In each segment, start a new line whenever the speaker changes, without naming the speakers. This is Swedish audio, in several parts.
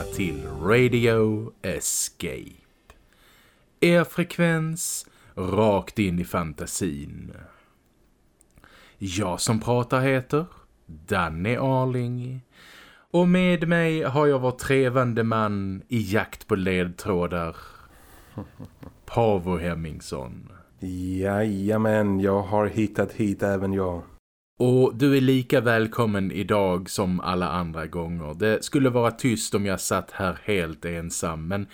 Välkomna till Radio Escape. Er frekvens rakt in i fantasin. Jag som pratar heter Danny Arling. Och med mig har jag vår trevande man i jakt på ledtrådar. Pavo Hemmingsson.
Jajamän, jag har hittat hit även jag.
Och du är lika välkommen idag som alla andra gånger. Det skulle vara tyst om jag satt här helt ensam. Men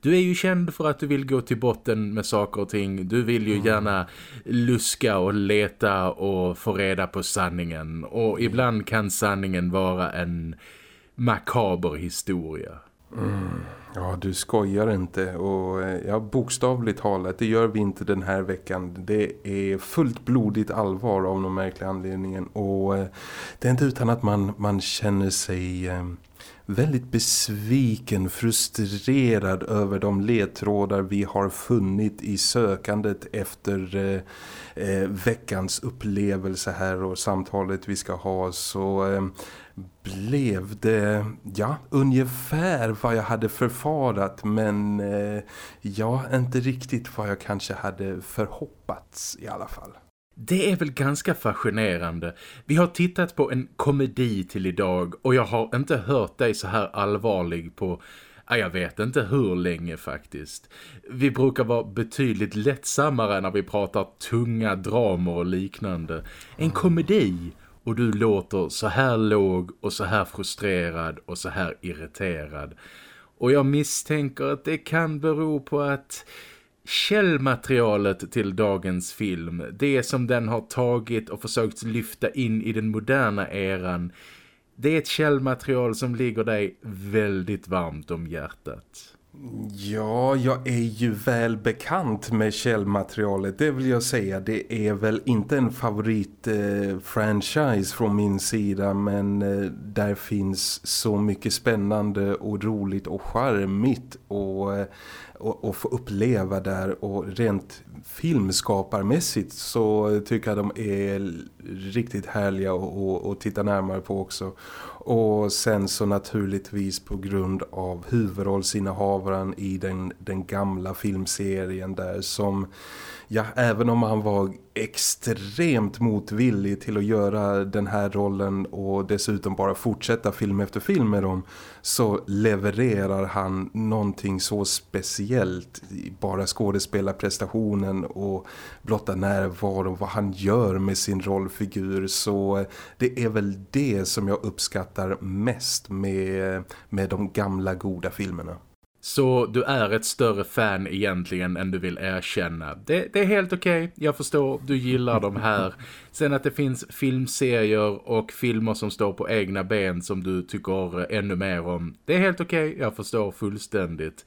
du är ju känd för att du vill gå till botten med saker och ting. Du vill ju mm. gärna luska och leta och få reda på sanningen. Och ibland kan sanningen vara en makaber historia.
Mm. Ja, du skojar inte. Och eh, ja, bokstavligt talat, det gör vi inte den här veckan. Det är fullt blodigt allvar av någon märklig anledningen. Och eh, det är inte utan att man, man känner sig eh, väldigt besviken, frustrerad över de ledtrådar vi har funnit i sökandet efter eh, eh, veckans upplevelse här och samtalet vi ska ha. Så eh, blev det ja, ungefär vad jag hade förfarat men eh, ja, inte riktigt vad jag kanske hade förhoppats i alla fall.
Det är väl ganska fascinerande. Vi har tittat på en komedi till idag och jag har inte hört dig så här allvarlig på jag vet inte hur länge faktiskt. Vi brukar vara betydligt lättsammare när vi pratar tunga dramer och liknande. En komedi och du låter så här låg och så här frustrerad och så här irriterad. Och jag misstänker att det kan bero på att källmaterialet till dagens film, det som den har tagit och försökt lyfta in i den moderna eran, det är ett källmaterial som ligger dig väldigt varmt om hjärtat.
Ja, jag är ju väl bekant med källmaterialet, det vill jag säga. Det är väl inte en favorit-franchise eh, från min sida men eh, där finns så mycket spännande och roligt och charmigt och, eh, och, och få uppleva där och rent filmskaparmässigt så tycker jag de är riktigt härliga att titta närmare på också. Och sen så naturligtvis på grund av huvudrollsinnehavaren i den, den gamla filmserien där som ja, även om han var extremt motvillig till att göra den här rollen och dessutom bara fortsätta film efter film med dem så levererar han någonting så speciellt bara skådespelarprestationen och blotta närvaro vad han gör med sin rollfigur så eh, det är väl det som jag uppskattar mest med, med de gamla goda filmerna.
Så du är ett större fan egentligen än du vill erkänna. Det, det är helt okej, okay. jag förstår, du gillar de här. Sen att det finns filmserier och filmer som står på egna ben som du tycker ännu mer om. Det är helt okej, okay. jag förstår fullständigt.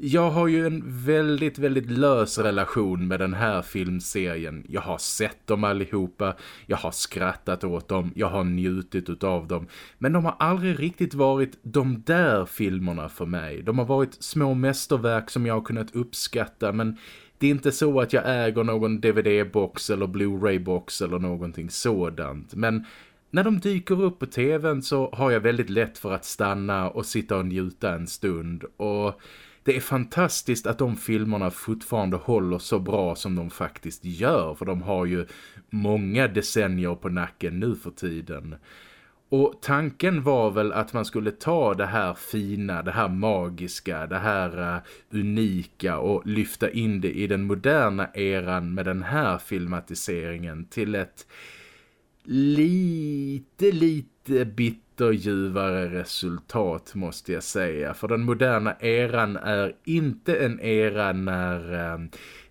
Jag har ju en väldigt, väldigt lös relation med den här filmserien. Jag har sett dem allihopa, jag har skrattat åt dem, jag har njutit av dem. Men de har aldrig riktigt varit de där filmerna för mig. De har varit små mästerverk som jag har kunnat uppskatta men det är inte så att jag äger någon DVD-box eller Blu-ray-box eller någonting sådant. Men när de dyker upp på tvn så har jag väldigt lätt för att stanna och sitta och njuta en stund och det är fantastiskt att de filmerna fortfarande håller så bra som de faktiskt gör. För de har ju många decennier på nacken nu för tiden. Och tanken var väl att man skulle ta det här fina, det här magiska, det här uh, unika och lyfta in det i den moderna eran med den här filmatiseringen till ett lite, lite Lite bitterljuvare resultat måste jag säga. För den moderna eran är inte en era när eh,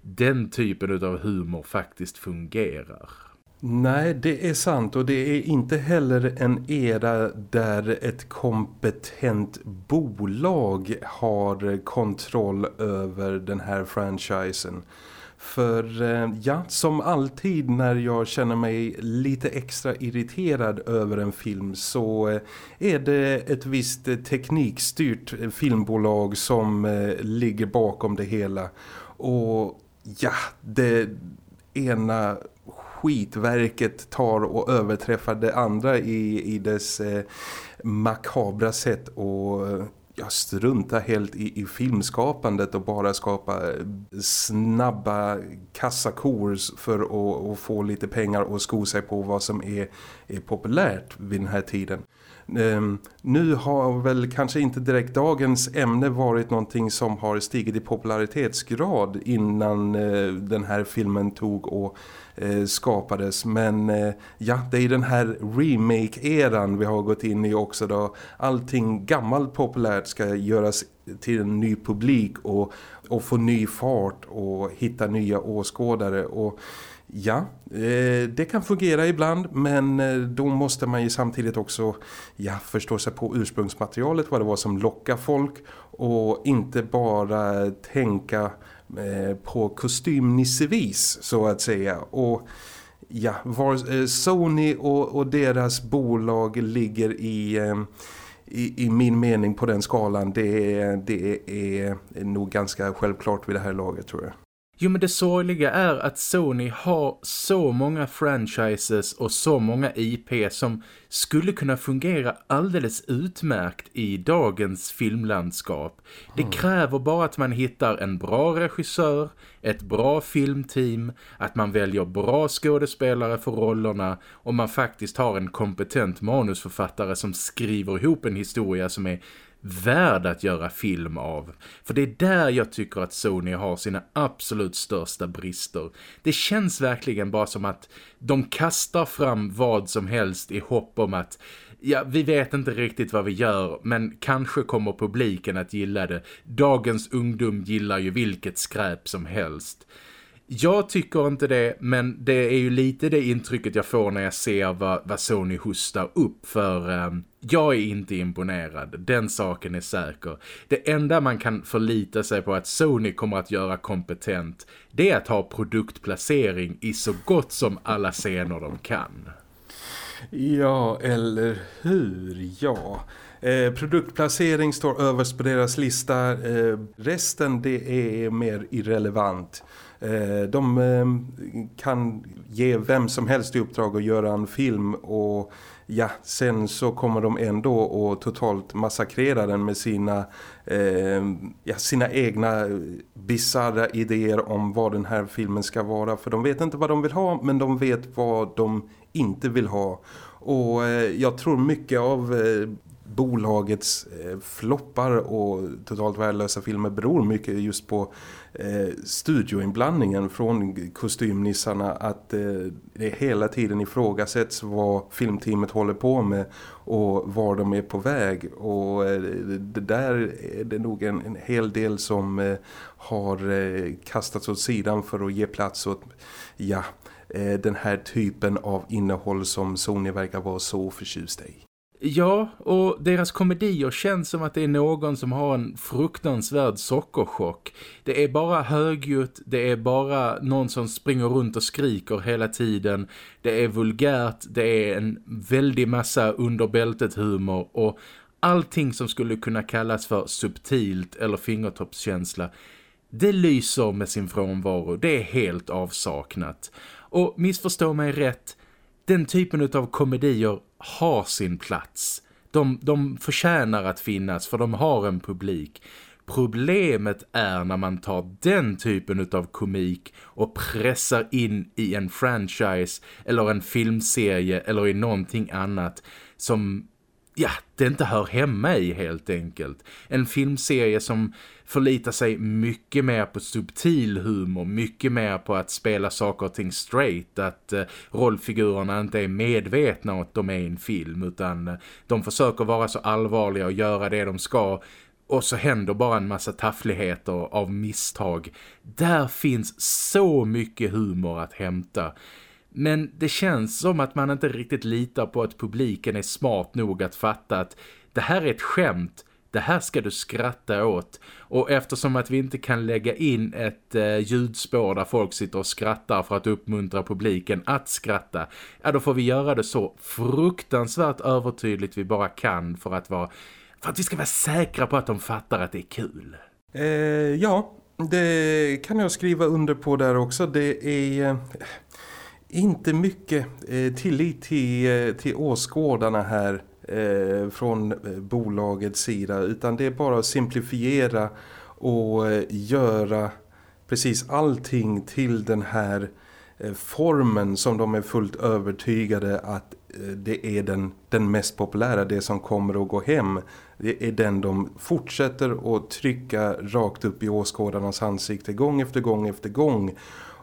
den typen av humor faktiskt fungerar.
Nej, det är sant och det är inte heller en era där ett kompetent bolag har kontroll över den här franchisen. För eh, ja, som alltid när jag känner mig lite extra irriterad över en film så eh, är det ett visst teknikstyrt filmbolag som eh, ligger bakom det hela. Och ja, det ena skitverket tar och överträffar det andra i, i dess eh, makabra sätt att ja, strunta helt i, i filmskapandet och bara skapa eh, snabba kassakor för att, att få lite pengar och sko sig på vad som är, är populärt vid den här tiden. Ehm, nu har väl kanske inte direkt dagens ämne varit någonting som har stigit i popularitetsgrad innan eh, den här filmen tog och eh, skapades. Men eh, ja, det är den här remake-eran vi har gått in i också då. Allting gammalt populärt ska göras till en ny publik och, och få ny fart och hitta nya åskådare och Ja, eh, det kan fungera ibland men eh, då måste man ju samtidigt också ja, förstå sig på ursprungsmaterialet, vad det var som lockar folk och inte bara tänka eh, på kostymnissevis så att säga. Och ja, var Sony och, och deras bolag ligger i... I, i, min mening på den skalan det, det är nog ganska självklart vid det här laget tror jag.
Jo men det sorgliga är att Sony har så många franchises och så många IP som skulle kunna fungera alldeles utmärkt i dagens filmlandskap. Det mm. kräver bara att man hittar en bra regissör, ett bra filmteam, att man väljer bra skådespelare för rollerna och man faktiskt har en kompetent manusförfattare som skriver ihop en historia som är värd att göra film av. För det är där jag tycker att Sony har sina absolut största brister. Det känns verkligen bara som att de kastar fram vad som helst i hopp om att ja, vi vet inte riktigt vad vi gör men kanske kommer publiken att gilla det. Dagens ungdom gillar ju vilket skräp som helst. Jag tycker inte det, men det är ju lite det intrycket jag får när jag ser vad, vad Sony hostar upp för eh, jag är inte imponerad, den saken är säker. Det enda man kan förlita sig på att Sony kommer att göra kompetent det är att ha produktplacering i så gott som alla scener de kan.
Ja, eller hur? Ja. Eh, produktplacering står överst på deras lista. Eh, resten det är mer irrelevant. Eh, de ehm, kan ge vem som helst i uppdrag att göra en film och ja, sen så kommer de ändå att totalt massakrera den med sina, eh, ja, sina egna bizarra idéer om vad den här filmen ska vara. För de vet inte vad de vill ha men de vet vad de inte vill ha. Och eh, jag tror mycket av eh, bolagets eh, floppar och totalt värdelösa filmer beror mycket just på eh, studioinblandningen från kostymnissarna att eh, det hela tiden ifrågasätts vad filmteamet håller på med och var de är på väg och eh, det där är det nog en, en hel del som eh, har eh, kastats åt sidan för att ge plats åt ja, eh, den här typen av innehåll som Sony verkar vara så förtjust i.
Ja, och deras komedier känns som att det är någon som har en fruktansvärd sockerchock. Det är bara högljutt, det är bara någon som springer runt och skriker hela tiden. Det är vulgärt, det är en väldig massa underbältet humor och allting som skulle kunna kallas för subtilt eller fingertoppskänsla. Det lyser med sin frånvaro, det är helt avsaknat. Och missförstå mig rätt, den typen av komedier har sin plats. De, de förtjänar att finnas för de har en publik. Problemet är när man tar den typen av komik och pressar in i en franchise eller en filmserie eller i någonting annat som ja, det inte hör hemma i helt enkelt. En filmserie som förlitar sig mycket mer på subtil humor, mycket mer på att spela saker och ting straight, att eh, rollfigurerna inte är medvetna om att de är en film utan eh, de försöker vara så allvarliga och göra det de ska och så händer bara en massa taffligheter av misstag. Där finns så mycket humor att hämta. Men det känns som att man inte riktigt litar på att publiken är smart nog att fatta att det här är ett skämt, det här ska du skratta åt. Och eftersom att vi inte kan lägga in ett eh, ljudspår där folk sitter och skrattar för att uppmuntra publiken att skratta, ja då får vi göra det så fruktansvärt övertydligt vi bara kan för att, vara, för att vi ska vara säkra på att de fattar att det är kul.
Eh, ja, det kan jag skriva under på där också. Det är... Eh, inte mycket eh, tillit till, eh, till åskådarna här eh, från eh, bolagets sida utan det är bara att simplifiera och eh, göra precis allting till den här eh, formen som de är fullt övertygade att eh, det är den, den mest populära, det som kommer att gå hem. Det är den de fortsätter att trycka rakt upp i åskådarnas ansikte gång efter gång efter gång.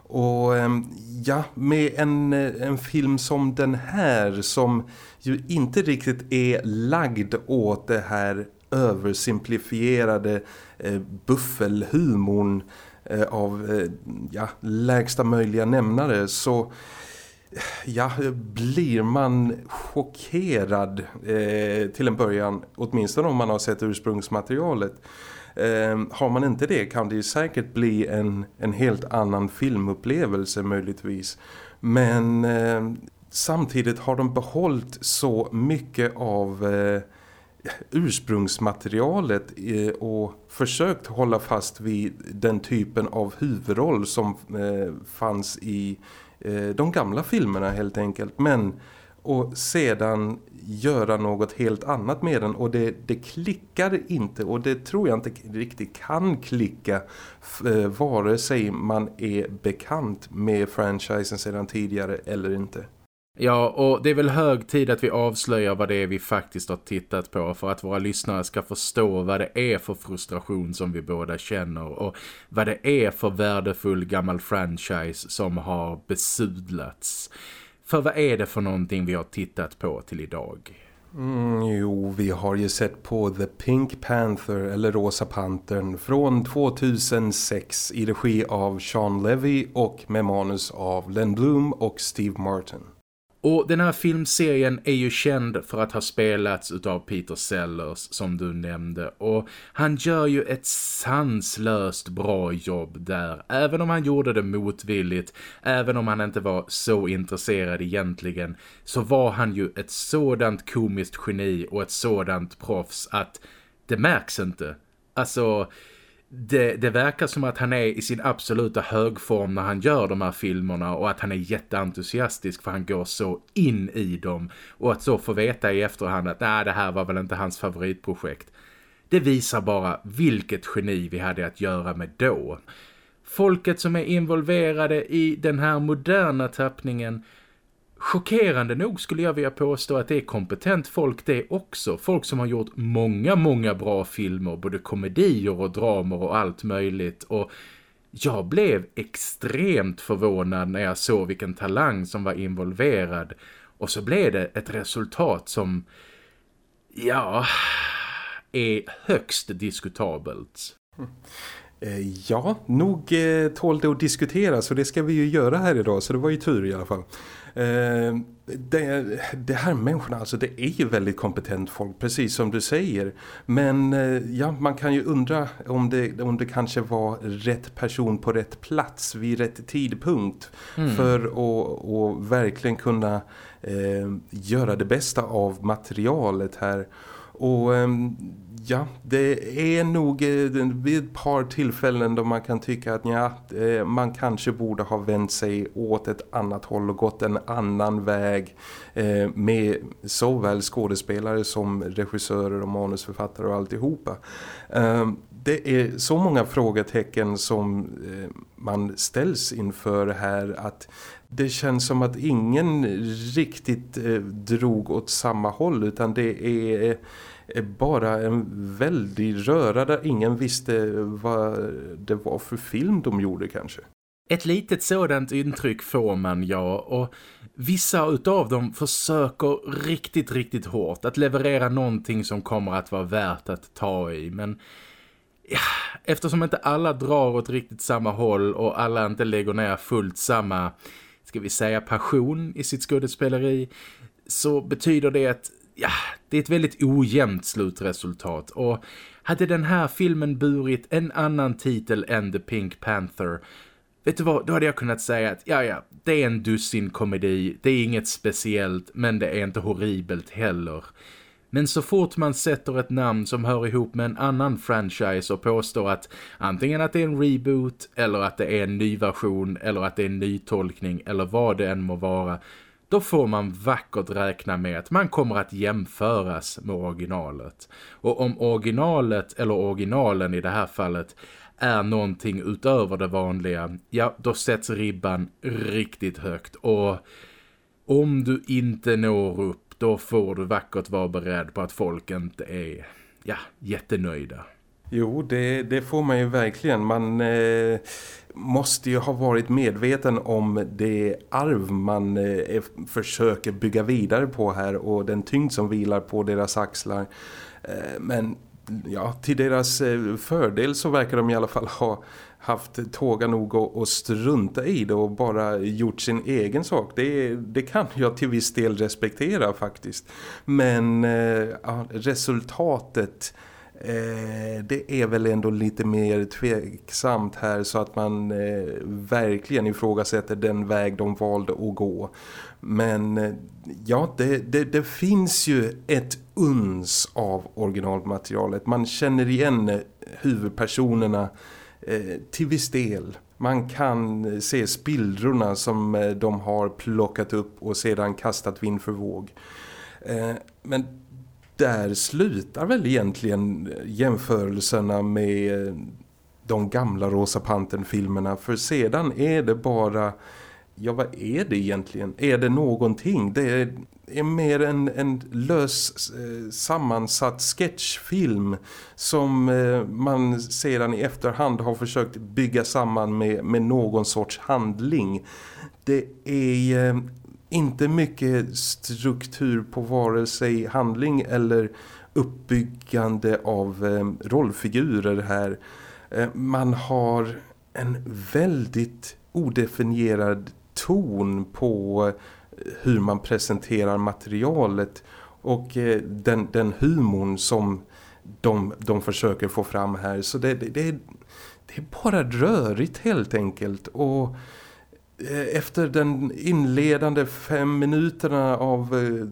Och ehm, ja, med en, eh, en film som den här som ju inte riktigt är lagd åt det här översimplifierade eh, buffelhumorn eh, av eh, ja, lägsta möjliga nämnare så ja, blir man chockerad eh, till en början, åtminstone om man har sett ursprungsmaterialet. Ehm, har man inte det kan det ju säkert bli en, en helt annan filmupplevelse möjligtvis. Men ehm, samtidigt har de behållit så mycket av eh, ursprungsmaterialet eh, och försökt hålla fast vid den typen av huvudroll som eh, fanns i eh, de gamla filmerna helt enkelt. Men och sedan göra något helt annat med den och det, det klickar inte och det tror jag inte riktigt kan klicka eh, vare sig man är bekant med franchisen sedan tidigare eller inte.
Ja, och det är väl hög tid att vi avslöjar vad det är vi faktiskt har tittat på för att våra lyssnare ska förstå vad det är för frustration som vi båda känner och vad det är för värdefull gammal franchise som har besudlats. För vad är det för någonting vi har tittat på till idag?
Mm, jo, vi har ju sett på The Pink Panther eller Rosa Pantern från 2006 i regi av Sean Levy och med manus av Len Bloom och Steve Martin.
Och den här filmserien är ju känd för att ha spelats av Peter Sellers som du nämnde och han gör ju ett sanslöst bra jobb där även om han gjorde det motvilligt även om han inte var så intresserad egentligen så var han ju ett sådant komiskt geni och ett sådant proffs att det märks inte. Alltså det, det verkar som att han är i sin absoluta högform när han gör de här filmerna och att han är jätteentusiastisk för han går så in i dem och att så få veta i efterhand att nej, det här var väl inte hans favoritprojekt. Det visar bara vilket geni vi hade att göra med då. Folket som är involverade i den här moderna tappningen chockerande nog skulle jag vilja påstå att det är kompetent folk det också. Folk som har gjort många, många bra filmer, både komedier och dramer och allt möjligt. Och jag blev extremt förvånad när jag såg vilken talang som var involverad. Och så blev det ett resultat som, ja, är högst diskutabelt.
Eh, ja, nog eh, tål det att diskutera så det ska vi ju göra här idag så det var ju tur i alla fall. Eh, det, det, här människorna, alltså det är ju väldigt kompetent folk, precis som du säger. Men eh, ja, man kan ju undra om det, om det kanske var rätt person på rätt plats vid rätt tidpunkt. Mm. För att, att verkligen kunna eh, göra det bästa av materialet här. Och ehm, Ja, det är nog eh, vid ett par tillfällen då man kan tycka att ja, eh, man kanske borde ha vänt sig åt ett annat håll och gått en annan väg eh, med såväl skådespelare som regissörer och manusförfattare och alltihopa. Ehm, det är så många frågetecken som man ställs inför här att det känns som att ingen riktigt eh, drog åt samma håll utan det är är bara en väldig röra där ingen visste eh, vad det var för film de gjorde kanske.
Ett litet sådant intryck får man, ja. Och vissa utav dem försöker riktigt, riktigt hårt att leverera någonting som kommer att vara värt att ta i. Men ja, eftersom inte alla drar åt riktigt samma håll och alla inte lägger ner fullt samma, ska vi säga, passion i sitt skådespeleri så betyder det att ja, det är ett väldigt ojämnt slutresultat och hade den här filmen burit en annan titel än The Pink Panther vet du vad, då hade jag kunnat säga att ja ja, det är en dussin komedi, det är inget speciellt men det är inte horribelt heller. Men så fort man sätter ett namn som hör ihop med en annan franchise och påstår att antingen att det är en reboot eller att det är en ny version eller att det är en ny tolkning eller vad det än må vara då får man vackert räkna med att man kommer att jämföras med originalet. Och om originalet, eller originalen i det här fallet, är någonting utöver det vanliga, ja då sätts ribban riktigt högt. Och om du inte når upp, då får du vackert vara beredd på att folk inte är, ja, jättenöjda.
Jo, det, det får man ju verkligen. Man eh, måste ju ha varit medveten om det arv man eh, försöker bygga vidare på här och den tyngd som vilar på deras axlar. Eh, men ja, till deras eh, fördel så verkar de i alla fall ha haft tåga nog att strunta i det och bara gjort sin egen sak. Det, det kan jag till viss del respektera faktiskt. Men eh, ja, resultatet Eh, det är väl ändå lite mer tveksamt här så att man eh, verkligen ifrågasätter den väg de valde att gå. Men eh, ja, det, det, det, finns ju ett uns av originalmaterialet. Man känner igen eh, huvudpersonerna Eh, till viss del. Man kan eh, se spillrorna som eh, de har plockat upp och sedan kastat vind för våg. Men där slutar väl egentligen jämförelserna med de gamla Rosa Pantern-filmerna. För sedan är det bara... Ja, vad är det egentligen? Är det någonting? Det är, är mer en, en lös eh, sammansatt sketchfilm som eh, man sedan i efterhand har försökt bygga samman med, med någon sorts handling. Det är eh, inte mycket struktur på vare sig handling eller uppbyggande av eh, rollfigurer här. Eh, man har en väldigt odefinierad ton på eh, hur man presenterar materialet och eh, den, den humorn som de, de försöker få fram här. Så det, det, det, det är bara rörigt helt enkelt och Eh, efter den inledande fem minuterna av eh,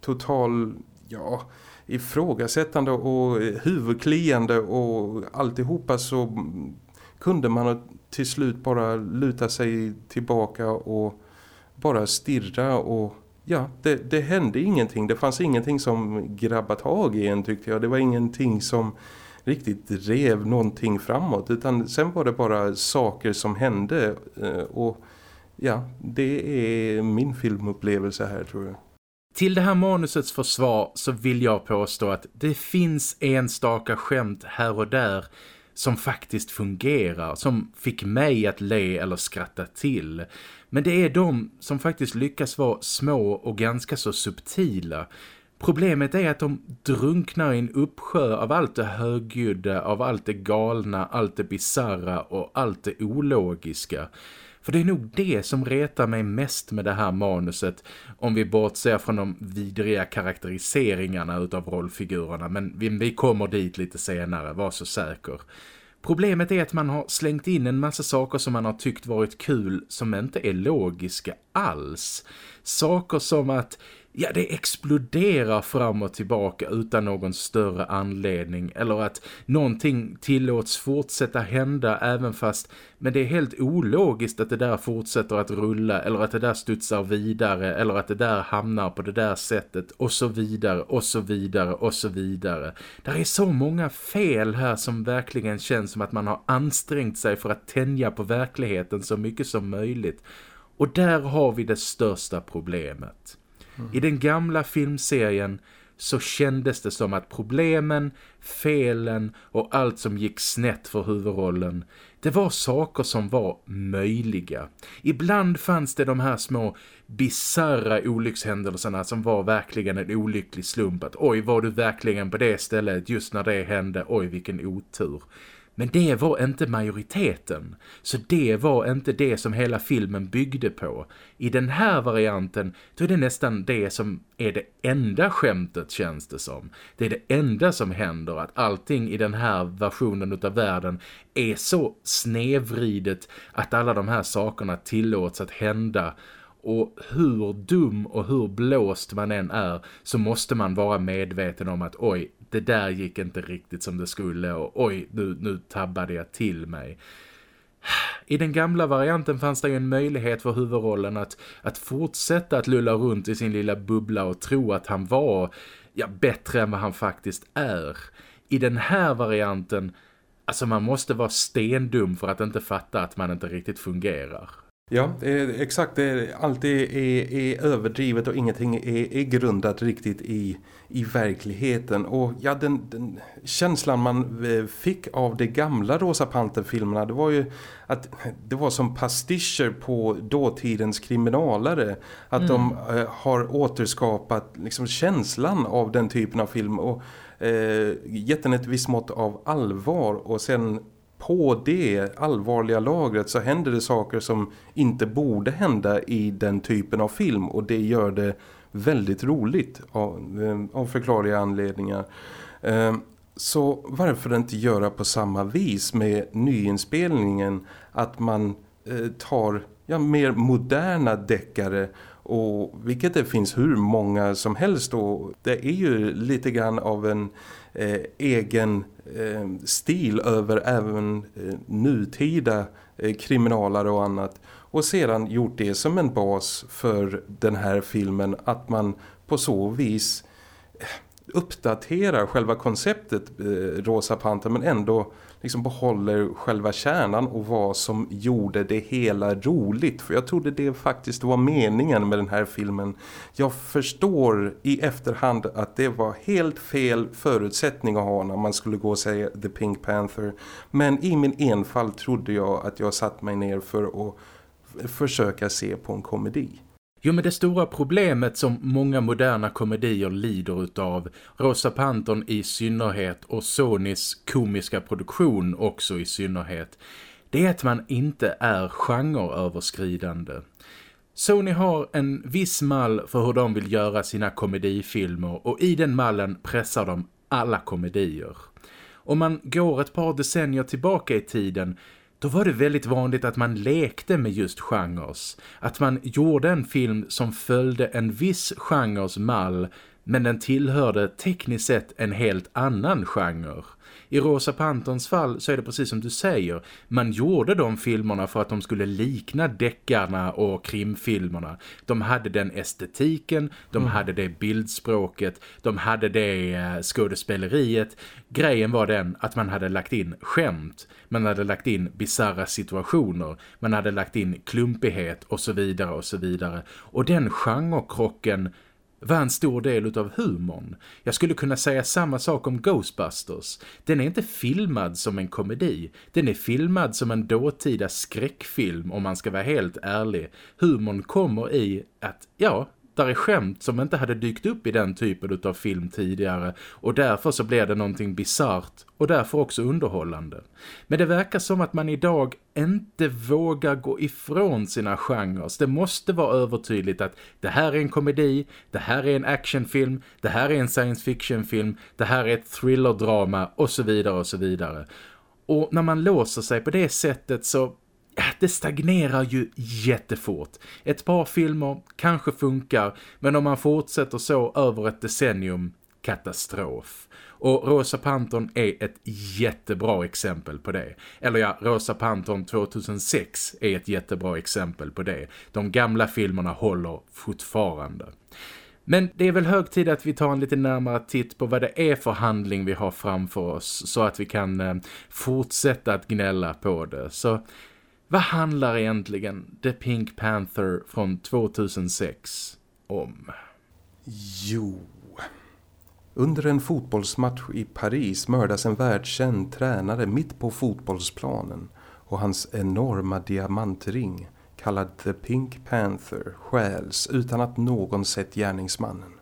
total ja, ifrågasättande och eh, huvudkliande och alltihopa så kunde man till slut bara luta sig tillbaka och bara stirra och ja, det, det hände ingenting. Det fanns ingenting som grabbat tag i en tyckte jag. Det var ingenting som riktigt drev någonting framåt utan sen var det bara saker som hände eh, och ja, det är min filmupplevelse här tror jag.
Till det här manusets försvar så vill jag påstå att det finns enstaka skämt här och där som faktiskt fungerar, som fick mig att le eller skratta till. Men det är de som faktiskt lyckas vara små och ganska så subtila. Problemet är att de drunknar i en uppsjö av allt det högljudda, av allt det galna, allt det bizarra och allt det ologiska. För det är nog det som retar mig mest med det här manuset om vi bortser från de vidriga karaktäriseringarna utav rollfigurerna. Men vi, vi kommer dit lite senare, var så säker. Problemet är att man har slängt in en massa saker som man har tyckt varit kul som inte är logiska alls. Saker som att ja, det exploderar fram och tillbaka utan någon större anledning eller att någonting tillåts fortsätta hända även fast men det är helt ologiskt att det där fortsätter att rulla eller att det där studsar vidare eller att det där hamnar på det där sättet och så vidare och så vidare och så vidare. Det är så många fel här som verkligen känns som att man har ansträngt sig för att tänja på verkligheten så mycket som möjligt. Och där har vi det största problemet. I den gamla filmserien så kändes det som att problemen, felen och allt som gick snett för huvudrollen det var saker som var möjliga. Ibland fanns det de här små bizarra olyckshändelserna som var verkligen en olycklig slump. Att oj, var du verkligen på det stället just när det hände? Oj, vilken otur. Men det var inte majoriteten. Så det var inte det som hela filmen byggde på. I den här varianten då är det nästan det som är det enda skämtet känns det som. Det är det enda som händer att allting i den här versionen av världen är så snevridet att alla de här sakerna tillåts att hända Och hur dum och hur blåst man än är så måste man vara medveten om att oj, det där gick inte riktigt som det skulle och oj, nu, nu tabbade jag till mig. I den gamla varianten fanns det ju en möjlighet för huvudrollen att, att fortsätta att lulla runt i sin lilla bubbla och tro att han var ja, bättre än vad han faktiskt är. I den här varianten, alltså man måste vara stendum för att inte fatta att man inte riktigt fungerar.
Ja, exakt. allt är, är, är överdrivet och ingenting är, är grundat riktigt i, i verkligheten. Och ja, den, den känslan man eh, fick av de gamla Rosa Panther-filmerna det var ju att det var som pastischer på dåtidens kriminalare. Att mm. de eh, har återskapat liksom, känslan av den typen av film och eh, gett den ett visst mått av allvar och sen på det allvarliga lagret så händer det saker som inte borde hända i den typen av film. Och det gör det väldigt roligt av, eh, av förklarliga anledningar. Eh, så varför inte göra på samma vis med nyinspelningen? Att man eh, tar ja, mer moderna deckare. Och vilket det finns hur många som helst. Och det är ju lite grann av en eh, egen eh, stil över även eh, nutida eh, kriminalare och annat. Och sedan gjort det som en bas för den här filmen att man på så vis eh, uppdaterar själva konceptet eh, Rosa Panther men ändå liksom behåller själva kärnan och vad som gjorde det hela roligt. För jag trodde det faktiskt var meningen med den här filmen. Jag förstår i efterhand att det var helt fel förutsättning att ha när man skulle gå och säga The Pink Panther. Men i min enfald trodde jag att jag satt mig ner för att försöka se på en komedi.
Jo men det stora problemet som många moderna komedier lider utav, Rosa Panton i synnerhet och Sonys komiska produktion också i synnerhet, det är att man inte är genreöverskridande. Sony har en viss mall för hur de vill göra sina komedifilmer och i den mallen pressar de alla komedier. Om man går ett par decennier tillbaka i tiden då var det väldigt vanligt att man lekte med just genres. Att man gjorde en film som följde en viss genres mall men den tillhörde tekniskt sett en helt annan genre. I Rosa Pantons fall så är det precis som du säger. Man gjorde de filmerna för att de skulle likna deckarna och krimfilmerna. De hade den estetiken, de mm. hade det bildspråket, de hade det eh, skådespeleriet. Grejen var den att man hade lagt in skämt, man hade lagt in bizarra situationer, man hade lagt in klumpighet och så vidare och så vidare. Och den genrekrocken var en stor del av humorn. Jag skulle kunna säga samma sak om Ghostbusters. Den är inte filmad som en komedi. Den är filmad som en dåtida skräckfilm om man ska vara helt ärlig. Humorn kommer i att, ja, lättare skämt som inte hade dykt upp i den typen av film tidigare och därför så blir det någonting bizart och därför också underhållande. Men det verkar som att man idag inte vågar gå ifrån sina genrer. Det måste vara övertydligt att det här är en komedi, det här är en actionfilm, det här är en science fiction-film, det här är ett thrillerdrama och så vidare och så vidare. Och när man låser sig på det sättet så det stagnerar ju jättefort. Ett par filmer kanske funkar, men om man fortsätter så över ett decennium, katastrof. Och Rosa Panton är ett jättebra exempel på det. Eller ja, Rosa Panton 2006 är ett jättebra exempel på det. De gamla filmerna håller fortfarande. Men det är väl hög tid att vi tar en lite närmare titt på vad det är för handling vi har framför oss så att vi kan eh, fortsätta att gnälla på det. Så vad handlar egentligen The Pink Panther från 2006 om?
Jo... Under en fotbollsmatch i Paris mördas en världskänd tränare mitt på fotbollsplanen och hans enorma diamantring kallad The Pink Panther stjäls utan att någon sett gärningsmannen.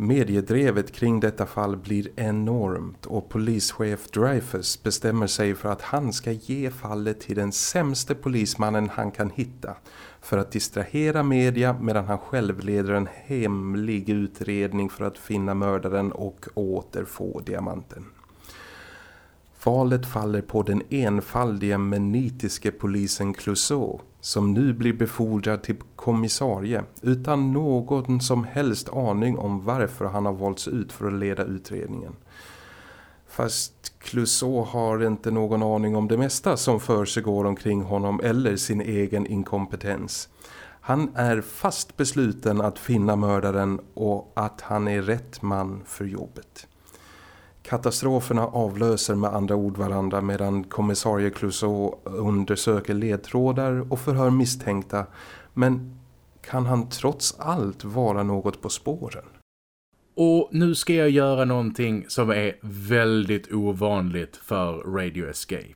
Mediedrevet kring detta fall blir enormt och polischef Dreyfus bestämmer sig för att han ska ge fallet till den sämste polismannen han kan hitta för att distrahera media medan han själv leder en hemlig utredning för att finna mördaren och återfå diamanten. Valet faller på den enfaldiga menitiske polisen Clouseau som nu blir befordrad till kommissarie utan någon som helst aning om varför han har valts ut för att leda utredningen. Fast Clouseau har inte någon aning om det mesta som för sig går omkring honom eller sin egen inkompetens. Han är fast besluten att finna mördaren och att han är rätt man för jobbet. Katastroferna avlöser med andra ord varandra medan kommissarie Clouseau undersöker ledtrådar och förhör misstänkta. Men kan han trots allt vara något på spåren?
Och nu ska jag göra någonting som är väldigt ovanligt för Radio Escape.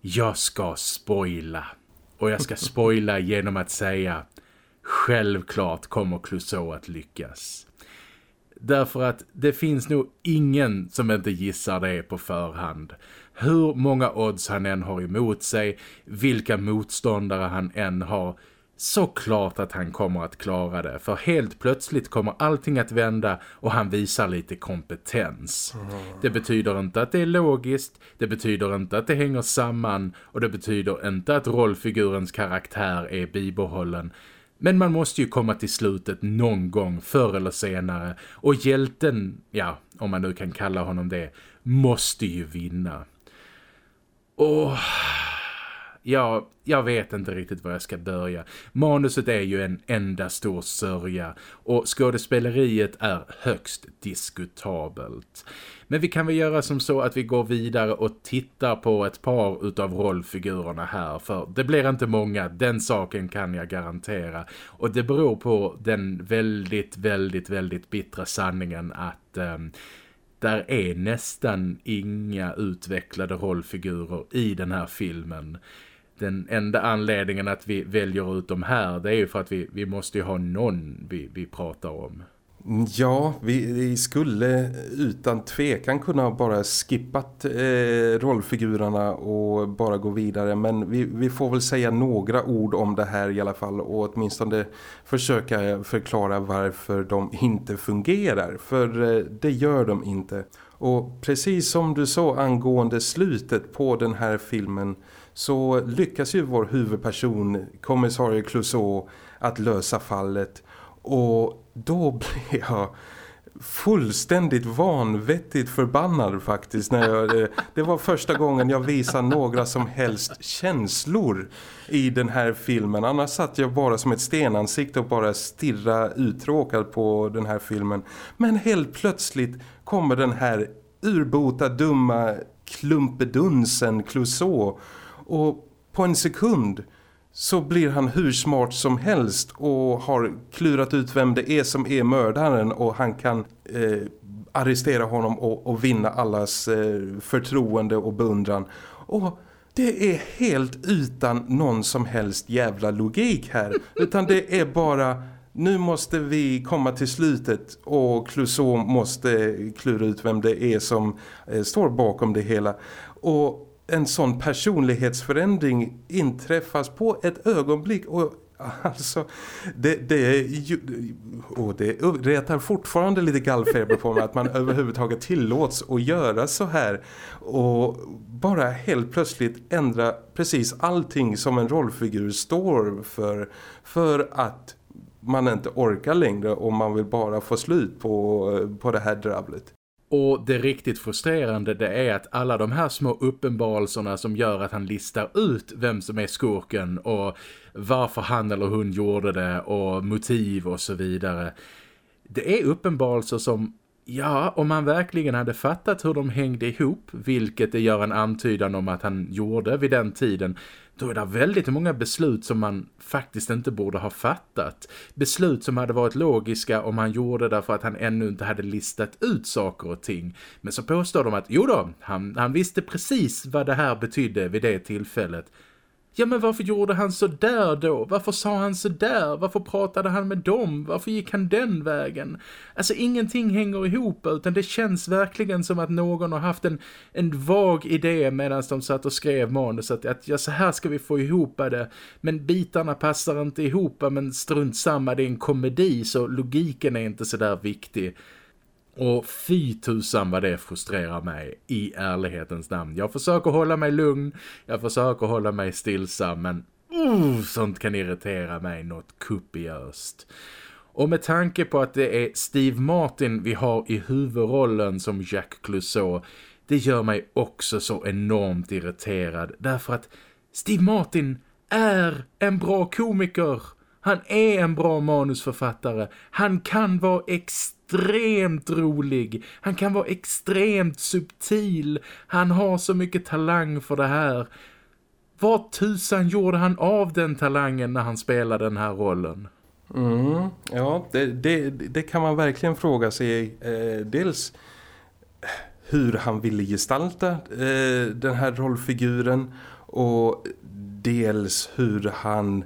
Jag ska spoila. Och jag ska spoila genom att säga Självklart kommer Clouseau att lyckas. Därför att det finns nog ingen som inte gissar det på förhand. Hur många odds han än har emot sig, vilka motståndare han än har, såklart att han kommer att klara det. För helt plötsligt kommer allting att vända och han visar lite kompetens. Det betyder inte att det är logiskt, det betyder inte att det hänger samman och det betyder inte att rollfigurens karaktär är bibehållen. Men man måste ju komma till slutet någon gång förr eller senare. Och hjälten, ja, om man nu kan kalla honom det, måste ju vinna. Och... Ja, jag vet inte riktigt var jag ska börja. Manuset är ju en enda stor sörja och skådespeleriet är högst diskutabelt. Men vi kan väl göra som så att vi går vidare och tittar på ett par utav rollfigurerna här för det blir inte många, den saken kan jag garantera. Och det beror på den väldigt, väldigt, väldigt bittra sanningen att... Eh, där är nästan inga utvecklade rollfigurer i den här filmen den enda anledningen att vi väljer ut dem här det är ju för att vi, vi måste ju ha någon vi, vi pratar om.
Ja, vi, vi skulle utan tvekan kunna bara skippat eh, rollfigurerna och bara gå vidare. Men vi, vi får väl säga några ord om det här i alla fall och åtminstone försöka förklara varför de inte fungerar. För eh, det gör de inte. Och precis som du sa angående slutet på den här filmen så lyckas ju vår huvudperson, kommissarie Clouseau, att lösa fallet. Och då blev jag fullständigt vanvettigt förbannad faktiskt. När jag, eh, det var första gången jag visade några som helst känslor i den här filmen. Annars satt jag bara som ett stenansikte och bara stirra uttråkad på den här filmen. Men helt plötsligt kommer den här urbota, dumma klumpedunsen Clouseau och på en sekund så blir han hur smart som helst och har klurat ut vem det är som är mördaren och han kan eh, arrestera honom och, och vinna allas eh, förtroende och beundran. Och det är helt utan någon som helst jävla logik här. Utan det är bara, nu måste vi komma till slutet och Clouseau måste eh, klura ut vem det är som eh, står bakom det hela. Och en sån personlighetsförändring inträffas på ett ögonblick och Alltså, det, det, är ju, och det retar fortfarande lite gallfeber på mig att man överhuvudtaget tillåts att göra så här och bara helt plötsligt ändra precis allting som en rollfigur står för för att man inte orkar längre och man vill bara få slut på, på det här drabblet.
Och det riktigt frustrerande det är att alla de här små uppenbarelserna som gör att han listar ut vem som är skurken och varför han eller hon gjorde det och motiv och så vidare. Det är uppenbarelser som, ja, om han verkligen hade fattat hur de hängde ihop, vilket det gör en antydan om att han gjorde vid den tiden, då är det väldigt många beslut som man faktiskt inte borde ha fattat. Beslut som hade varit logiska om han gjorde det för att han ännu inte hade listat ut saker och ting. Men så påstår de att, jo då, han, han visste precis vad det här betydde vid det tillfället. Ja men varför gjorde han så där då? Varför sa han så där? Varför pratade han med dem? Varför gick han den vägen? Alltså ingenting hänger ihop utan det känns verkligen som att någon har haft en, en vag idé medan de satt och skrev manuset att ja så här ska vi få ihop det. Men bitarna passar inte ihop men strunt samma det är en komedi så logiken är inte så där viktig. Och fy tusan vad det frustrerar mig i ärlighetens namn. Jag försöker hålla mig lugn, jag försöker hålla mig stillsam men uh, sånt kan irritera mig något kopiöst. Och med tanke på att det är Steve Martin vi har i huvudrollen som Jack Clouseau, det gör mig också så enormt irriterad. Därför att Steve Martin är en bra komiker. Han är en bra manusförfattare. Han kan vara extremt extremt rolig. Han kan vara extremt subtil. Han har så mycket talang för det här. Vad tusan gjorde han av den talangen när han spelade den här rollen?
Mm, ja, det, det, det, kan man verkligen fråga sig. Eh, dels hur han ville gestalta eh, den här rollfiguren och dels hur han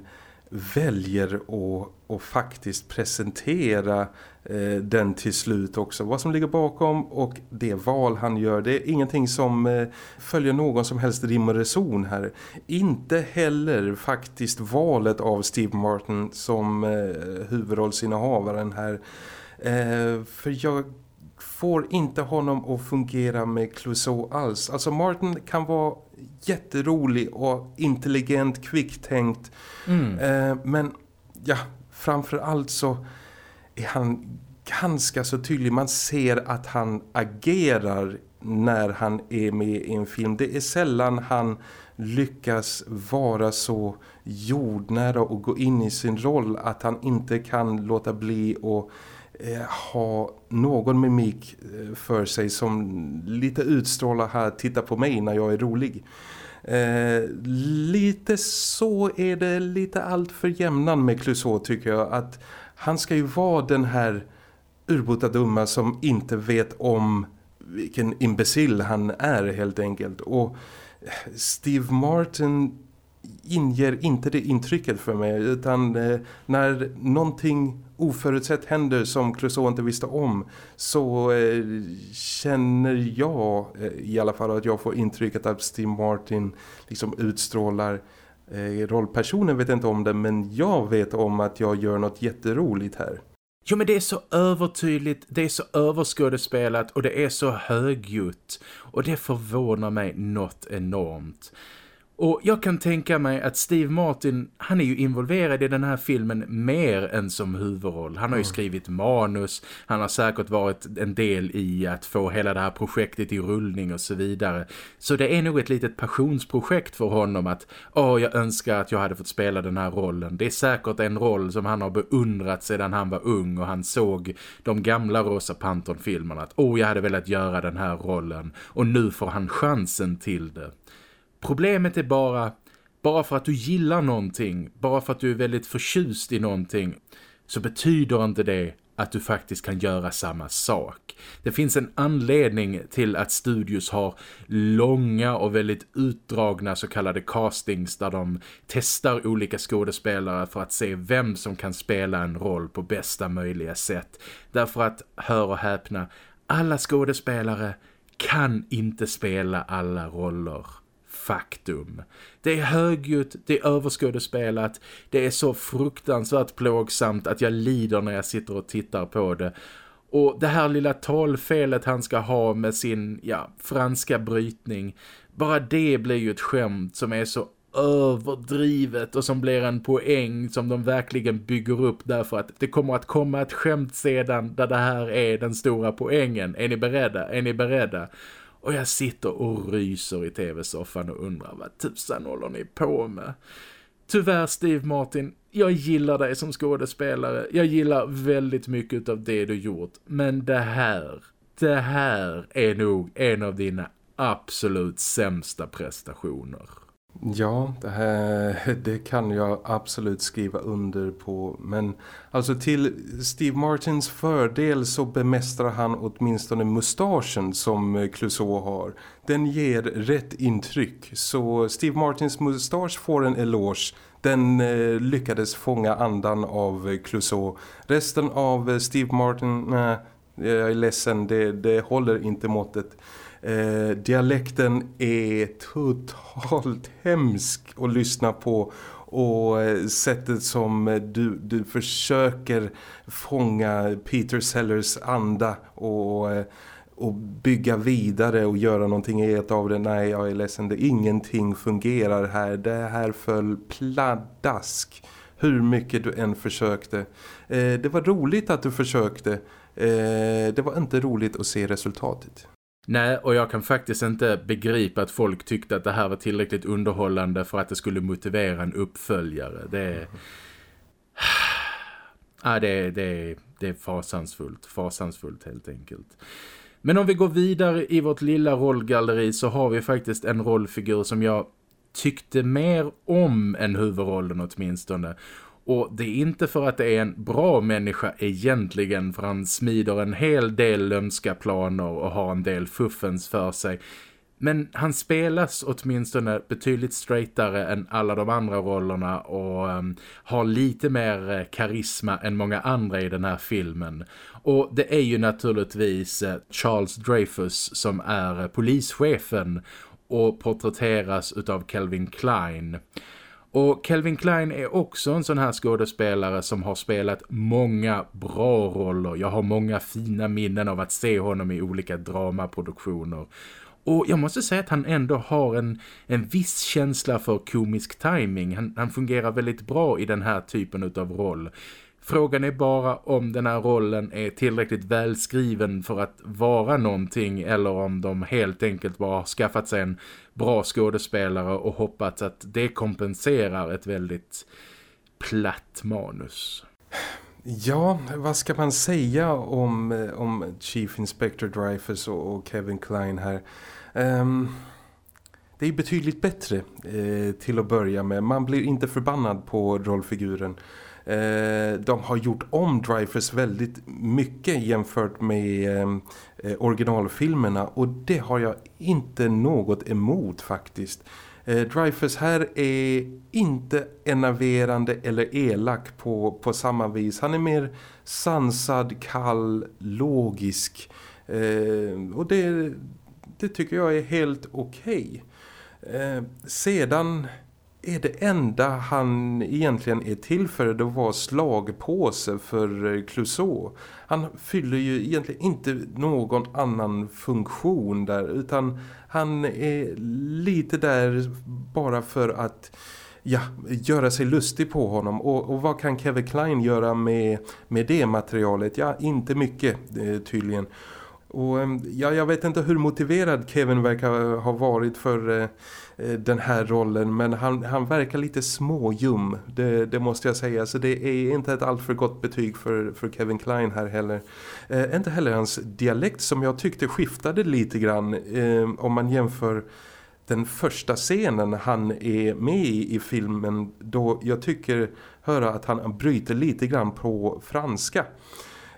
väljer att, att faktiskt presentera den till slut också. Vad som ligger bakom och det val han gör, det är ingenting som eh, följer någon som helst rim och reson här. Inte heller faktiskt valet av Steve Martin som eh, huvudrollsinnehavaren här. Eh, för jag får inte honom att fungera med Clouseau alls. Alltså Martin kan vara jätterolig och intelligent, kvicktänkt. Mm. Eh, men ja, framförallt så är han ganska så tydlig. Man ser att han agerar när han är med i en film. Det är sällan han lyckas vara så jordnära och gå in i sin roll att han inte kan låta bli och eh, ha någon mimik eh, för sig som lite utstrålar här, titta på mig när jag är rolig. Eh, lite så är det lite allt för jämnan med Clouseau tycker jag att han ska ju vara den här urbota dumma som inte vet om vilken imbecill han är helt enkelt. Och Steve Martin inger inte det intrycket för mig utan eh, när någonting oförutsett händer som Crusoe inte visste om så eh, känner jag eh, i alla fall att jag får intrycket att Steve Martin liksom utstrålar eh, Eh, rollpersonen vet inte om det men jag vet om att jag gör något jätteroligt här.
Jo men det är så övertydligt, det är så överskådespelat och det är så högljutt och det förvånar mig något enormt. Och jag kan tänka mig att Steve Martin, han är ju involverad i den här filmen mer än som huvudroll. Han har ju skrivit manus, han har säkert varit en del i att få hela det här projektet i rullning och så vidare. Så det är nog ett litet passionsprojekt för honom att, åh jag önskar att jag hade fått spela den här rollen. Det är säkert en roll som han har beundrat sedan han var ung och han såg de gamla Rosa Panton-filmerna. Att, åh jag hade velat göra den här rollen och nu får han chansen till det. Problemet är bara, bara för att du gillar någonting, bara för att du är väldigt förtjust i någonting, så betyder inte det att du faktiskt kan göra samma sak. Det finns en anledning till att studios har långa och väldigt utdragna så kallade castings där de testar olika skådespelare för att se vem som kan spela en roll på bästa möjliga sätt. Därför att, hör och häpna, alla skådespelare kan inte spela alla roller faktum. Det är högljutt, det är överskådespelat, det är så fruktansvärt plågsamt att jag lider när jag sitter och tittar på det. Och det här lilla talfelet han ska ha med sin ja, franska brytning, bara det blir ju ett skämt som är så överdrivet och som blir en poäng som de verkligen bygger upp därför att det kommer att komma ett skämt sedan där det här är den stora poängen. Är ni beredda? Är ni beredda? Och jag sitter och ryser i tv-soffan och undrar vad tusan håller ni på med? Tyvärr Steve Martin, jag gillar dig som skådespelare. Jag gillar väldigt mycket av det du gjort. Men det här, det här är nog en av dina absolut sämsta prestationer.
Ja, det, här, det kan jag absolut skriva under på. Men alltså till Steve Martins fördel så bemästrar han åtminstone mustaschen som Clouseau har. Den ger rätt intryck. Så Steve Martins mustasch får en eloge. Den eh, lyckades fånga andan av Clouseau. Resten av Steve Martin, nej, jag är ledsen, det, det håller inte måttet. Eh, dialekten är totalt hemsk att lyssna på och eh, sättet som eh, du, du försöker fånga Peter Sellers anda och, eh, och bygga vidare och göra någonting helt av det. Nej, jag är ledsen. Det, ingenting fungerar här. Det här föll pladask. Hur mycket du än försökte. Eh, det var roligt att du försökte. Eh, det var inte roligt att se resultatet.
Nej, och jag kan faktiskt inte begripa att folk tyckte att det här var tillräckligt underhållande för att det skulle motivera en uppföljare. Det är... Ja, det, det, det är fasansfullt. Fasansfullt helt enkelt. Men om vi går vidare i vårt lilla rollgalleri så har vi faktiskt en rollfigur som jag tyckte mer om än huvudrollen åtminstone. Och det är inte för att det är en bra människa egentligen för han smider en hel del lömska planer och har en del fuffens för sig. Men han spelas åtminstone betydligt straightare än alla de andra rollerna och um, har lite mer eh, karisma än många andra i den här filmen. Och det är ju naturligtvis eh, Charles Dreyfus som är eh, polischefen och porträtteras utav Calvin Klein. Och Calvin Klein är också en sån här skådespelare som har spelat många bra roller. Jag har många fina minnen av att se honom i olika dramaproduktioner. Och jag måste säga att han ändå har en, en viss känsla för komisk timing. Han, han fungerar väldigt bra i den här typen av roll. Frågan är bara om den här rollen är tillräckligt välskriven för att vara någonting eller om de helt enkelt bara har skaffat sig en bra skådespelare och hoppats att det kompenserar ett väldigt platt manus.
Ja, vad ska man säga om, eh, om Chief Inspector Dreyfus och Kevin Klein här? Um, det är betydligt bättre eh, till att börja med. Man blir inte förbannad på rollfiguren. Eh, de har gjort om Dreyfus väldigt mycket jämfört med eh, originalfilmerna och det har jag inte något emot faktiskt. Eh, Dreyfus här är inte enerverande eller elak på, på samma vis. Han är mer sansad, kall, logisk. Eh, och det, det tycker jag är helt okej. Okay. Eh, sedan är det enda han egentligen är till för det var slagpåse för eh, Clouseau. Han fyller ju egentligen inte någon annan funktion där utan han är lite där bara för att ja, göra sig lustig på honom. Och, och vad kan Kevin Klein göra med, med det materialet? Ja, inte mycket eh, tydligen. Och eh, ja, jag vet inte hur motiverad Kevin verkar ha varit för eh, Eh, den här rollen men han, han verkar lite småjum, det, det måste jag säga. Så det är inte ett alltför gott betyg för, för Kevin Klein här heller. Eh, inte heller hans dialekt som jag tyckte skiftade lite grann eh, om man jämför den första scenen han är med i, i filmen då jag tycker höra att han bryter lite grann på franska.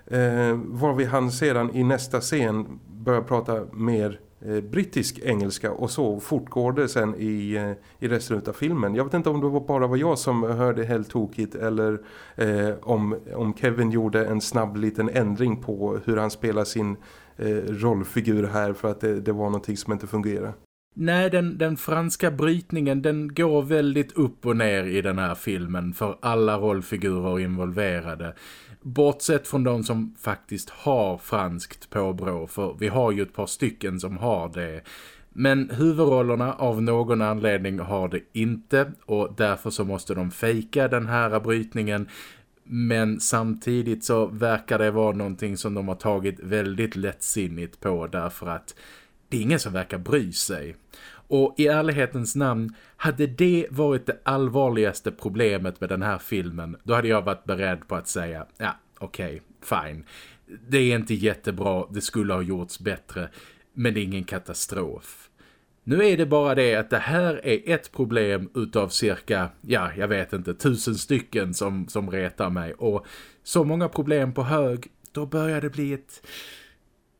Eh, varvid han sedan i nästa scen börjar prata mer Eh, brittisk engelska och så fortgår det sen i, eh, i resten av filmen. Jag vet inte om det var bara var jag som hörde helt tokigt eller eh, om, om Kevin gjorde en snabb liten ändring på hur han spelar sin eh, rollfigur här för att det, det var någonting som inte fungerade.
Nej, den, den franska brytningen den går väldigt upp och ner i den här filmen för alla rollfigurer involverade. Bortsett från de som faktiskt har franskt påbrå, för vi har ju ett par stycken som har det. Men huvudrollerna av någon anledning har det inte och därför så måste de fejka den här brytningen. Men samtidigt så verkar det vara någonting som de har tagit väldigt lättsinnigt på därför att det är ingen som verkar bry sig. Och i ärlighetens namn, hade det varit det allvarligaste problemet med den här filmen, då hade jag varit beredd på att säga, ja, okej, okay, fine. Det är inte jättebra, det skulle ha gjorts bättre, men det är ingen katastrof. Nu är det bara det att det här är ett problem utav cirka, ja jag vet inte, tusen stycken som, som retar mig. Och så många problem på hög, då börjar det bli ett...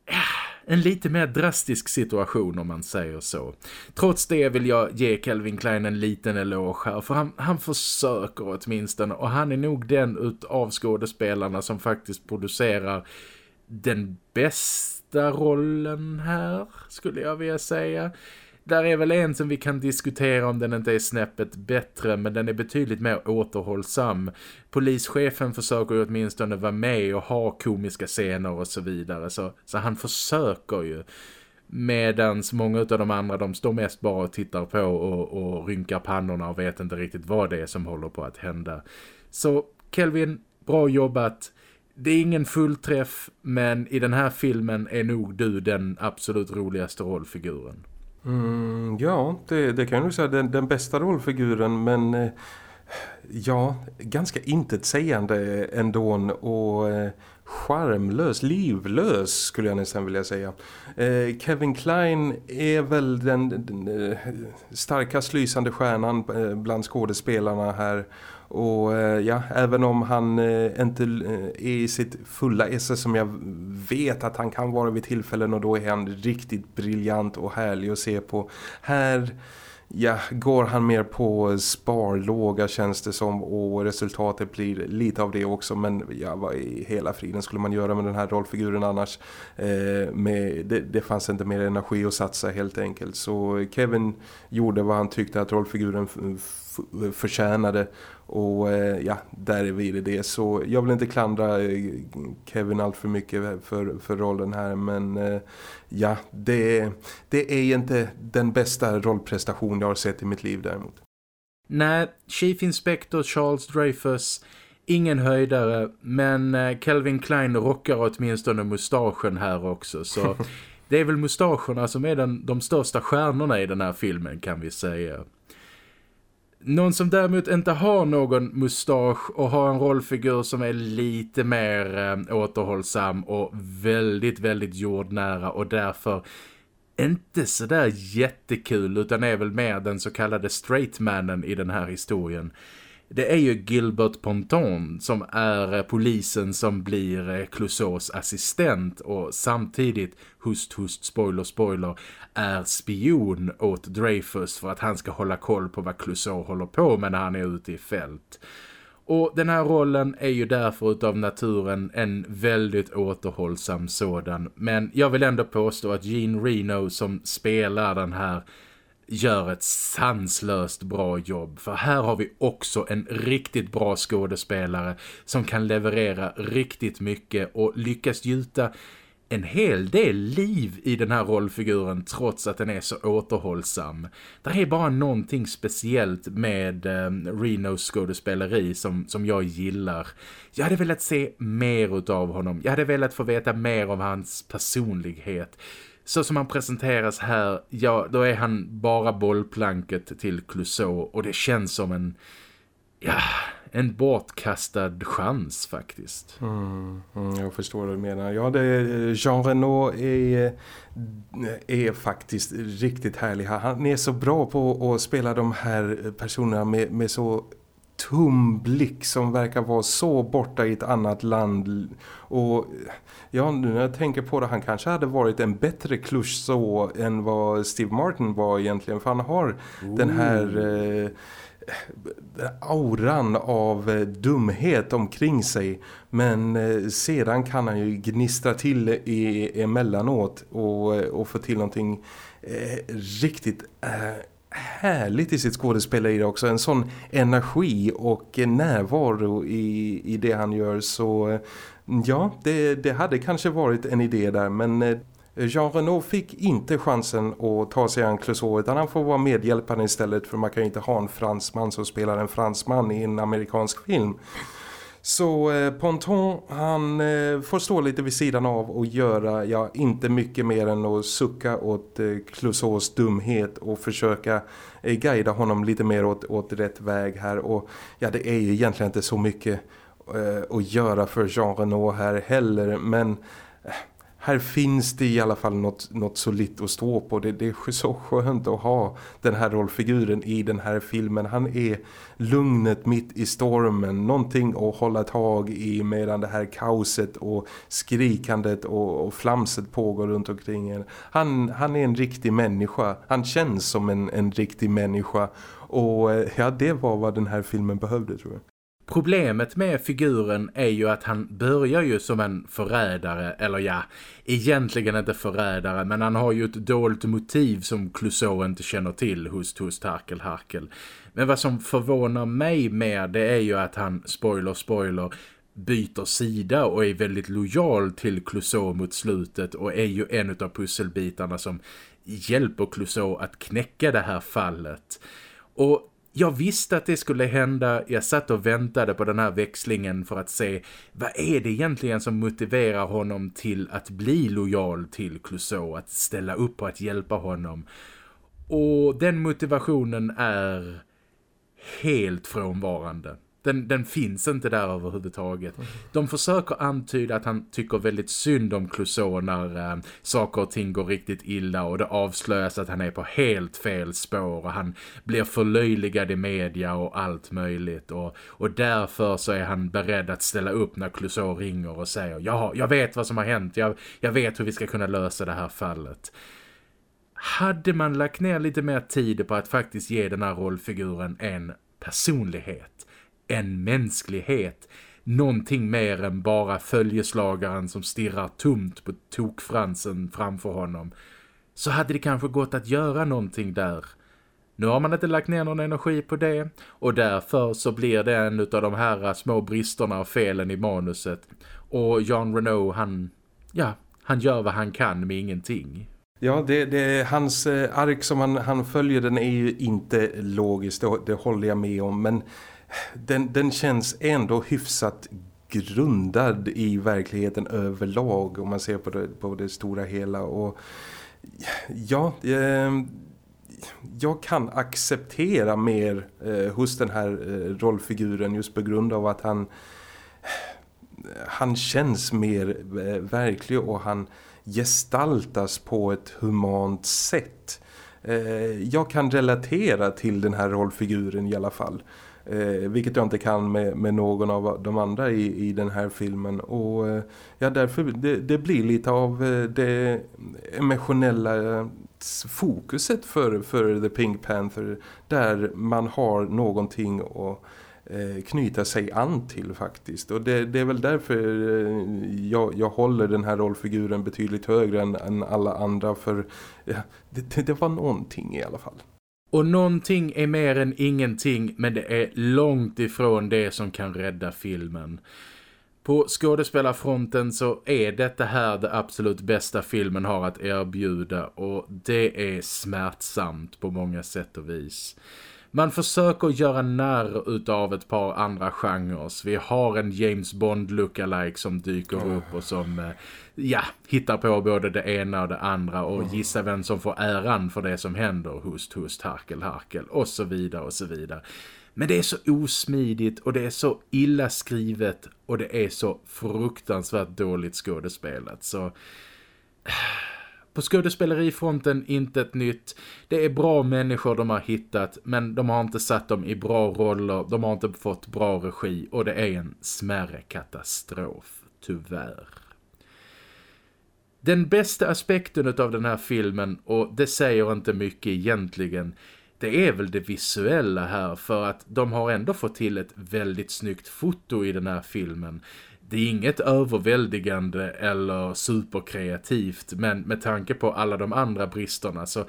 Ja, en lite mer drastisk situation om man säger så. Trots det vill jag ge Calvin Klein en liten eloge här för han, han försöker åtminstone och han är nog den av skådespelarna som faktiskt producerar den bästa rollen här skulle jag vilja säga. Där är väl en som vi kan diskutera om den inte är snäppet bättre men den är betydligt mer återhållsam. Polischefen försöker ju åtminstone vara med och ha komiska scener och så vidare så, så han försöker ju. Medans många av de andra de står mest bara och tittar på och, och rynkar pannorna och vet inte riktigt vad det är som håller på att hända. Så Kelvin, bra jobbat. Det är ingen fullträff men i den här filmen är nog du den absolut roligaste rollfiguren.
Mm, ja, det, det kan jag nog säga. Den, den bästa rollfiguren men eh, ja, ganska intetsägande ändå. Och eh, charmlös, livlös skulle jag nästan vilja säga. Eh, Kevin Klein är väl den, den eh, starkast lysande stjärnan eh, bland skådespelarna här och eh, ja, även om han eh, inte eh, är i sitt fulla esse som jag vet att han kan vara vid tillfällen och då är han riktigt briljant och härlig att se på. Här ja, går han mer på sparlåga känns det som och resultatet blir lite av det också. Men ja, vad i hela friden skulle man göra med den här rollfiguren annars? Eh, med, det, det fanns inte mer energi att satsa helt enkelt. Så Kevin gjorde vad han tyckte att rollfiguren förtjänade och eh, ja, där är vi det. Så jag vill inte klandra eh, Kevin allt för mycket för, för rollen här. Men eh, ja, det, det är inte den bästa rollprestation jag har sett i mitt liv däremot.
Nej, Chief Inspector Charles Dreyfus, ingen höjdare. Men Calvin Klein rockar åtminstone mustaschen här också. Så det är väl mustascherna som är den, de största stjärnorna i den här filmen kan vi säga. Någon som däremot inte har någon mustasch och har en rollfigur som är lite mer eh, återhållsam och väldigt, väldigt jordnära och därför inte sådär jättekul utan är väl mer den så kallade straightmannen i den här historien det är ju Gilbert Ponton som är eh, polisen som blir eh, Clouseaus assistent och samtidigt, hust hust spoiler spoiler, är spion åt Dreyfus för att han ska hålla koll på vad Clouseau håller på med när han är ute i fält. Och den här rollen är ju därför utav naturen en väldigt återhållsam sådan. Men jag vill ändå påstå att Gene Reno som spelar den här gör ett sanslöst bra jobb. För här har vi också en riktigt bra skådespelare som kan leverera riktigt mycket och lyckas gjuta en hel del liv i den här rollfiguren trots att den är så återhållsam. Det är bara någonting speciellt med eh, Renos skådespeleri som, som jag gillar. Jag hade velat se mer av honom. Jag hade velat få veta mer om hans personlighet så som han presenteras här, ja, då är han bara bollplanket till Clouseau och det känns som en, ja, en bortkastad chans faktiskt.
Mm, mm, jag förstår vad du menar. Ja, det, Jean Reno är, är faktiskt riktigt härlig. Han är så bra på att spela de här personerna med, med så tum blick som verkar vara så borta i ett annat land. Och ja nu när jag tänker på det han kanske hade varit en bättre klush så än vad Steve Martin var egentligen. För han har Ooh. den här eh, auran av eh, dumhet omkring sig. Men eh, sedan kan han ju gnistra till i, emellanåt och, och få till någonting eh, riktigt eh, härligt i sitt skådespeleri också. En sån energi och närvaro i, i det han gör. Så ja, det, det hade kanske varit en idé där. Men eh, Jean Renault fick inte chansen att ta sig an Clouseau utan han får vara medhjälpare istället för man kan ju inte ha en fransman som spelar en fransman i en amerikansk film. Så eh, Ponton han eh, får stå lite vid sidan av och göra ja, inte mycket mer än att sucka åt eh, Clouseaus dumhet och försöka eh, guida honom lite mer åt, åt rätt väg här. Och ja, det är ju egentligen inte så mycket eh, att göra för Jean Renault här heller men eh, här finns det i alla fall något, något solitt att stå på. Det, det, är så skönt att ha den här rollfiguren i den här filmen. Han är lugnet mitt i stormen. Någonting att hålla tag i medan det här kaoset och skrikandet och, och flamset pågår runt omkring en. Han, han är en riktig människa. Han känns som en, en riktig människa. Och eh, ja, det var vad den här filmen behövde tror jag.
Problemet med figuren är ju att han börjar ju som en förrädare, eller ja, egentligen inte förrädare, men han har ju ett dolt motiv som Clouseau inte känner till, hust, hust, harkel, harkel. Men vad som förvånar mig mer det är ju att han, spoiler, spoiler, byter sida och är väldigt lojal till Clouseau mot slutet och är ju en av pusselbitarna som hjälper Clouseau att knäcka det här fallet. Och jag visste att det skulle hända. Jag satt och väntade på den här växlingen för att se vad är det egentligen som motiverar honom till att bli lojal till Clouseau, att ställa upp och att hjälpa honom. Och den motivationen är helt frånvarande. Den, den finns inte där överhuvudtaget. Mm. De försöker antyda att han tycker väldigt synd om Clouseau när äh, saker och ting går riktigt illa och det avslöjas att han är på helt fel spår och han blir förlöjligad i media och allt möjligt och, och därför så är han beredd att ställa upp när Clouseau ringer och säger ja, jag vet vad som har hänt, jag, jag vet hur vi ska kunna lösa det här fallet. Hade man lagt ner lite mer tid på att faktiskt ge den här rollfiguren en personlighet en mänsklighet. Någonting mer än bara följeslagaren som stirrar tomt på tokfransen framför honom. Så hade det kanske gått att göra någonting där. Nu har man inte lagt ner någon energi på det och därför så blir det en av de här små bristerna och felen i manuset. Och Jean Renault han, ja, han gör vad han kan med ingenting.
Ja, det, det, hans eh, ark som han, han följer den är ju inte logisk, det, det håller jag med om. Men den, den känns ändå hyfsat grundad i verkligheten överlag om man ser på det, på det stora hela och ja eh, jag kan acceptera mer eh, hos den här eh, rollfiguren just på grund av att han han känns mer eh, verklig och han gestaltas på ett humant sätt. Eh, jag kan relatera till den här rollfiguren i alla fall. Eh, vilket jag inte kan med, med någon av de andra i, i den här filmen. Och eh, ja, därför det, det, blir lite av eh, det emotionella eh, fokuset för, för The Pink Panther. Där man har någonting att eh, knyta sig an till faktiskt. Och det, det är väl därför eh, jag, jag håller den här rollfiguren betydligt högre än, än alla andra. För ja, det, det var någonting i alla fall.
Och någonting är mer än ingenting men det är långt ifrån det som kan rädda filmen. På skådespelarfronten så är detta här det absolut bästa filmen har att erbjuda och det är smärtsamt på många sätt och vis. Man försöker göra narr utav ett par andra genrer. Vi har en James Bond lookalike som dyker upp och som eh, ja, hittar på både det ena och det andra och mm. gissa vem som får äran för det som händer. host, host, harkel, harkel och så vidare och så vidare. Men det är så osmidigt och det är så illa skrivet och det är så fruktansvärt dåligt skådespelat. Så på skådespelerifronten inte ett nytt. Det är bra människor de har hittat men de har inte satt dem i bra roller. De har inte fått bra regi och det är en smärre katastrof, tyvärr. Den bästa aspekten av den här filmen, och det säger inte mycket egentligen, det är väl det visuella här för att de har ändå fått till ett väldigt snyggt foto i den här filmen. Det är inget överväldigande eller superkreativt men med tanke på alla de andra bristerna så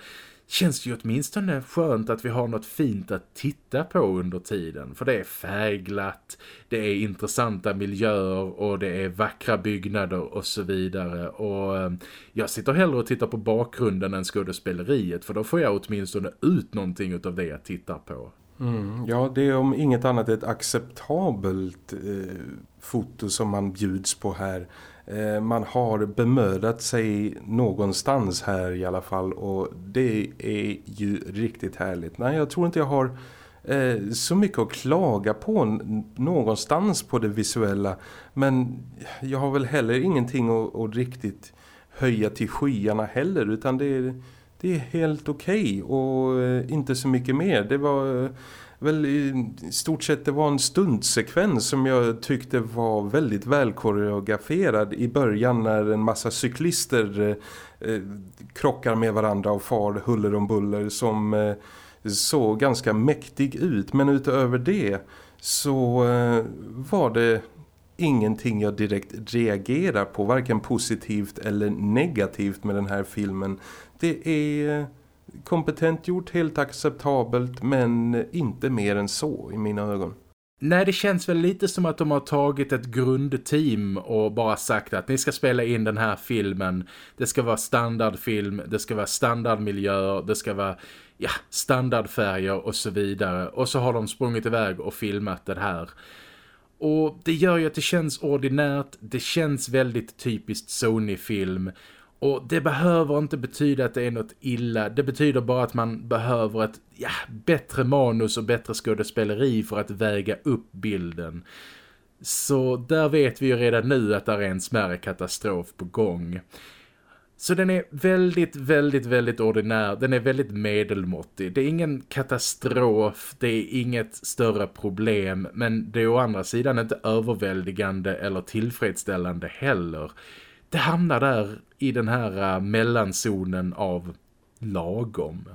känns det ju åtminstone skönt att vi har något fint att titta på under tiden. För det är färgglatt, det är intressanta miljöer och det är vackra byggnader och så vidare. Och ehm, jag sitter hellre och tittar på bakgrunden än skådespeleriet för då får jag åtminstone ut någonting av det jag tittar på.
Mm, ja, det är om inget annat ett acceptabelt eh, foto som man bjuds på här. Eh, man har bemödat sig någonstans här i alla fall och det är ju riktigt härligt. Nej, jag tror inte jag har eh, så mycket att klaga på någonstans på det visuella men jag har väl heller ingenting att, att riktigt höja till skyarna heller utan det är det är helt okej okay och eh, inte så mycket mer. Det var väl i stort sett det var en stundsekvens som jag tyckte var väldigt väl koreograferad i början när en massa cyklister eh, eh, krockar med varandra och far huller om buller som eh, såg ganska mäktig ut men utöver det så eh, var det ingenting jag direkt reagerar på, varken positivt eller negativt med den här filmen. Det är eh, kompetent gjort, helt acceptabelt men inte mer än så i mina ögon.
Nej, det känns väl lite som att de har tagit ett grundteam och bara sagt att ni ska spela in den här filmen. Det ska vara standardfilm, det ska vara standardmiljöer, det ska vara ja, standardfärger och så vidare. Och så har de sprungit iväg och filmat det här. Och det gör ju att det känns ordinärt, det känns väldigt typiskt Sony-film- och det behöver inte betyda att det är något illa. Det betyder bara att man behöver ett ja, bättre manus och bättre skådespeleri för att väga upp bilden. Så där vet vi ju redan nu att det är en smärre katastrof på gång. Så den är väldigt, väldigt, väldigt ordinär. Den är väldigt medelmåttig. Det är ingen katastrof, det är inget större problem. Men det är å andra sidan inte överväldigande eller tillfredsställande heller det hamnar där i den här uh, mellanzonen av lagom.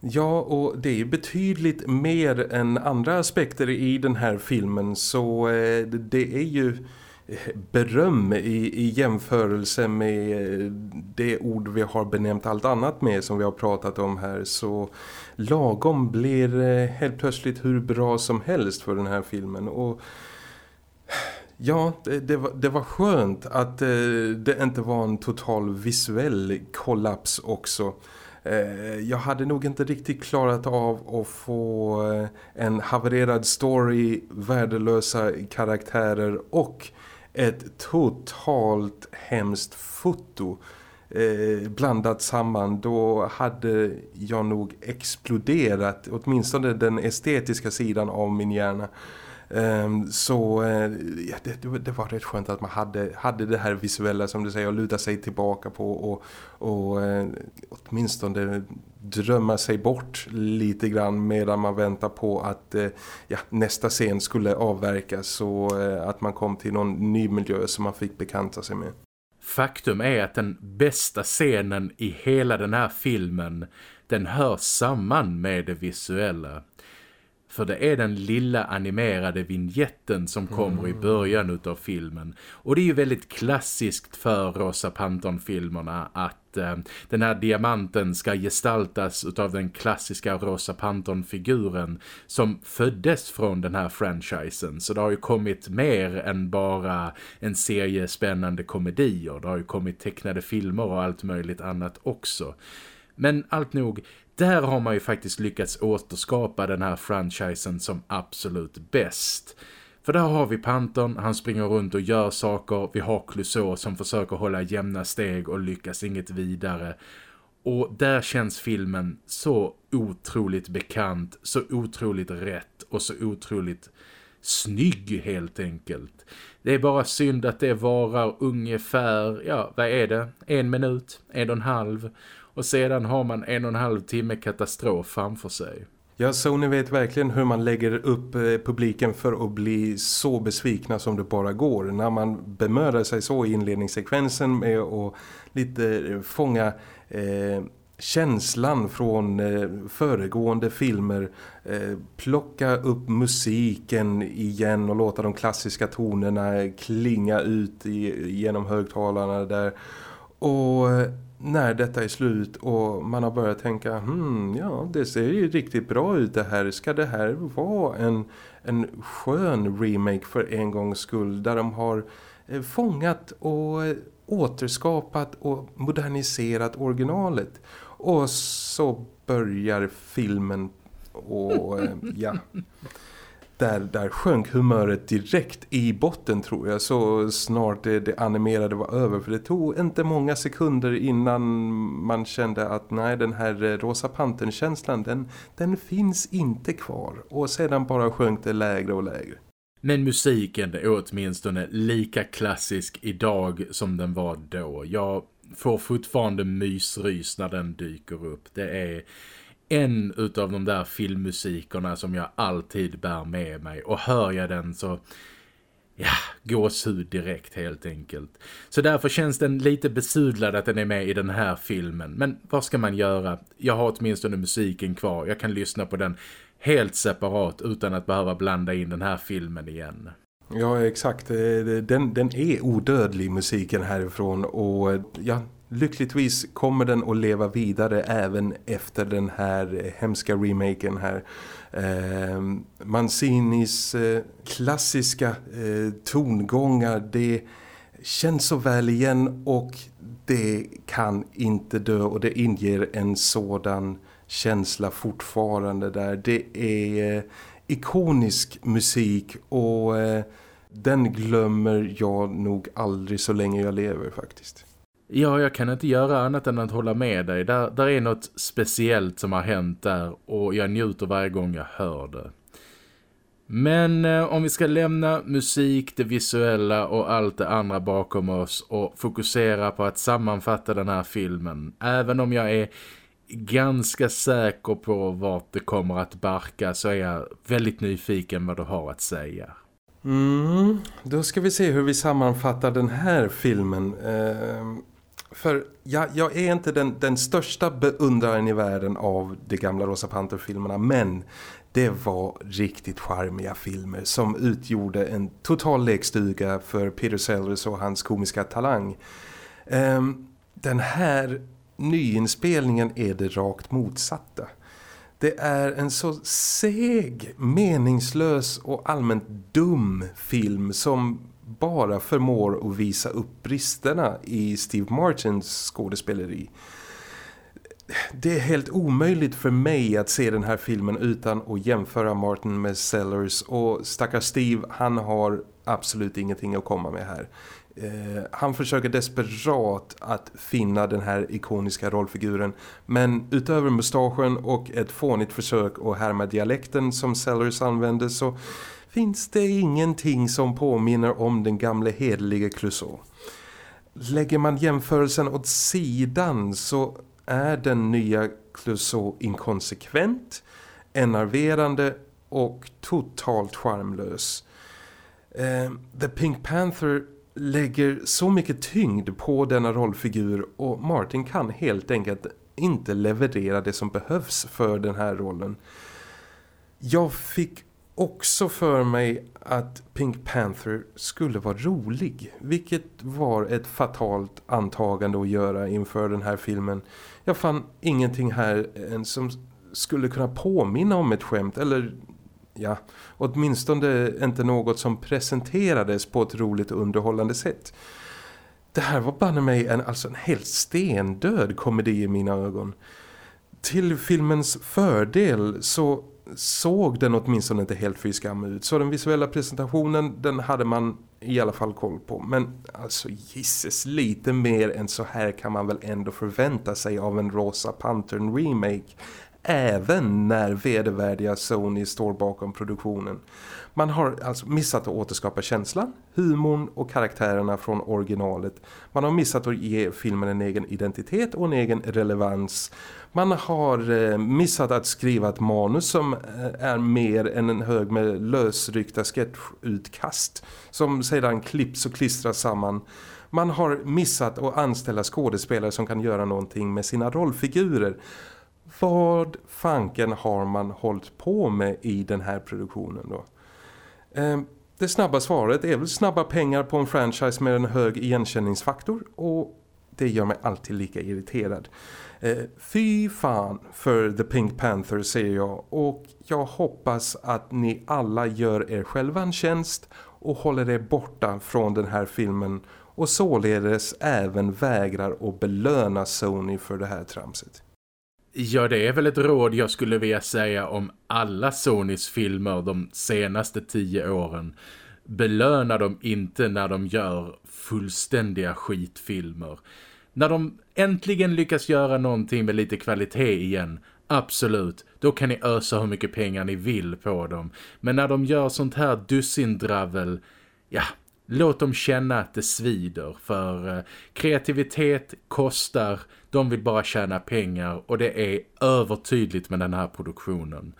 Ja, och det är betydligt mer än andra aspekter i den här filmen så eh, det är ju eh, beröm i, i jämförelse med eh, det ord vi har benämnt allt annat med som vi har pratat om här så lagom blir eh, helt plötsligt hur bra som helst för den här filmen och Ja, det, det, var, det var skönt att eh, det inte var en total visuell kollaps också. Eh, jag hade nog inte riktigt klarat av att få eh, en havererad story, värdelösa karaktärer och ett totalt hemskt foto eh, blandat samman. Då hade jag nog exploderat, åtminstone den estetiska sidan av min hjärna. Ehm, så eh, ja, det, det, var rätt skönt att man hade, hade det här visuella som du säger att luta sig tillbaka på och, och eh, åtminstone drömma sig bort lite grann medan man väntar på att eh, ja, nästa scen skulle avverkas så att man kom till någon ny miljö som man fick bekanta sig med.
Faktum är att den bästa scenen i hela den här filmen den hör samman med det visuella. För det är den lilla animerade vignetten som kommer i mm. början av filmen. Och det är ju väldigt klassiskt för Rosa Panton-filmerna att eh, den här diamanten ska gestaltas av den klassiska Rosa Panton-figuren som föddes från den här franchisen. Så det har ju kommit mer än bara en serie spännande komedier. Det har ju kommit tecknade filmer och allt möjligt annat också. Men allt nog, där har man ju faktiskt lyckats återskapa den här franchisen som absolut bäst. För där har vi Panton, han springer runt och gör saker. Vi har Clouseau som försöker hålla jämna steg och lyckas inget vidare. Och där känns filmen så otroligt bekant, så otroligt rätt och så otroligt snygg helt enkelt. Det är bara synd att det varar ungefär, ja vad är det? En minut, en och en halv. Och sedan har man en och en halv timme katastrof framför sig.
Ja, Sony vet verkligen hur man lägger upp eh, publiken för att bli så besvikna som det bara går. När man bemödar sig så i inledningssekvensen med att lite eh, fånga eh, känslan från eh, föregående filmer. Eh, plocka upp musiken igen och låta de klassiska tonerna klinga ut i, genom högtalarna där. Och eh, när detta är slut och man har börjat tänka hmm, ja det ser ju riktigt bra ut det här. Ska det här vara en, en skön remake för en gångs skull där de har eh, fångat och eh, återskapat och moderniserat originalet. Och så börjar filmen och eh, ja där, där sjönk humöret direkt i botten tror jag så snart det, det, animerade var över för det tog inte många sekunder innan man kände att nej den här rosa panten-känslan den, den finns inte kvar och sedan bara sjönk det lägre och lägre.
Men musiken är åtminstone lika klassisk idag som den var då. Jag får fortfarande mysrys när den dyker upp. Det är en utav de där filmmusikerna som jag alltid bär med mig. Och hör jag den så... Ja, gåshud direkt helt enkelt. Så därför känns den lite besudlad att den är med i den här filmen. Men vad ska man göra? Jag har åtminstone musiken kvar. Jag kan lyssna på den helt separat utan att behöva blanda in den här filmen igen.
Ja, exakt. Eh, den, den är odödlig musiken härifrån och ja, lyckligtvis kommer den att leva vidare även efter den här hemska remaken här. Eh, Mancinis eh, klassiska eh, tongångar, det känns så väl igen och det kan inte dö och det inger en sådan känsla fortfarande där. Det är eh, ikonisk musik och eh, den glömmer jag nog aldrig så länge jag lever faktiskt.
Ja, jag kan inte göra annat än att hålla med dig. Där, där är något speciellt som har hänt där och jag njuter varje gång jag hör det. Men eh, om vi ska lämna musik, det visuella och allt det andra bakom oss och fokusera på att sammanfatta den här filmen. Även om jag är ganska säker på vart det kommer att barka så är jag väldigt nyfiken vad du har att säga.
Mm, då ska vi se hur vi sammanfattar den här filmen. Eh, för jag, jag, är inte den, den största beundraren i världen av de gamla Rosa Panther-filmerna men det var riktigt charmiga filmer som utgjorde en total lekstuga för Peter Sellers och hans komiska talang. Um, den här nyinspelningen är det rakt motsatta. Det är en så seg, meningslös och allmänt dum film som bara förmår att visa upp bristerna i Steve Martins skådespeleri. Det är helt omöjligt för mig att se den här filmen utan att jämföra Martin med Sellers och stackars Steve, han har absolut ingenting att komma med här. Eh, han försöker desperat att finna den här ikoniska rollfiguren men utöver mustaschen och ett fånigt försök att härma dialekten som Sellers använde så finns det ingenting som påminner om den gamla hederliga Clouseau. Lägger man jämförelsen åt sidan så är den nya Clouseau inkonsekvent, enerverande och totalt charmlös. Eh, The Pink Panther lägger så mycket tyngd på denna rollfigur och Martin kan helt enkelt inte leverera det som behövs för den här rollen. Jag fick också för mig att Pink Panther skulle vara rolig. Vilket var ett fatalt antagande att göra inför den här filmen. Jag fann ingenting här som skulle kunna påminna om ett skämt. Eller ja, åtminstone inte något som presenterades på ett roligt och underhållande sätt. Det här var banne mig en, alltså en helt stendöd komedi i mina ögon. Till filmens fördel så såg den åtminstone inte helt fy skam ut. Så den visuella presentationen, den hade man i alla fall koll på. Men alltså gisses, lite mer än så här kan man väl ändå förvänta sig av en Rosa Pantern remake. Även när vedervärdiga Sony står bakom produktionen. Man har alltså missat att återskapa känslan, humorn och karaktärerna från originalet. Man har missat att ge filmen en egen identitet och en egen relevans. Man har eh, missat att skriva ett manus som eh, är mer än en hög med lösryckta sketchutkast som sedan klipps och klistras samman. Man har missat att anställa skådespelare som kan göra någonting med sina rollfigurer. Vad fanken har man hållit på med i den här produktionen då? Eh, det snabba svaret är väl snabba pengar på en franchise med en hög igenkänningsfaktor och det gör mig alltid lika irriterad. Eh, fy fan för The Pink Panther säger jag och jag hoppas att ni alla gör er själva en tjänst och håller er borta från den här filmen och således även vägrar att belöna Sony för det här tramset.
Ja, det är väl ett råd jag skulle vilja säga om alla Sonys filmer de senaste tio åren. Belöna dem inte när de gör fullständiga skitfilmer. När de äntligen lyckas göra någonting med lite kvalitet igen, absolut, då kan ni ösa hur mycket pengar ni vill på dem. Men när de gör sånt här dussindravel, ja, låt dem känna att det svider. För eh, kreativitet kostar, de vill bara tjäna pengar och det är övertydligt med den här produktionen.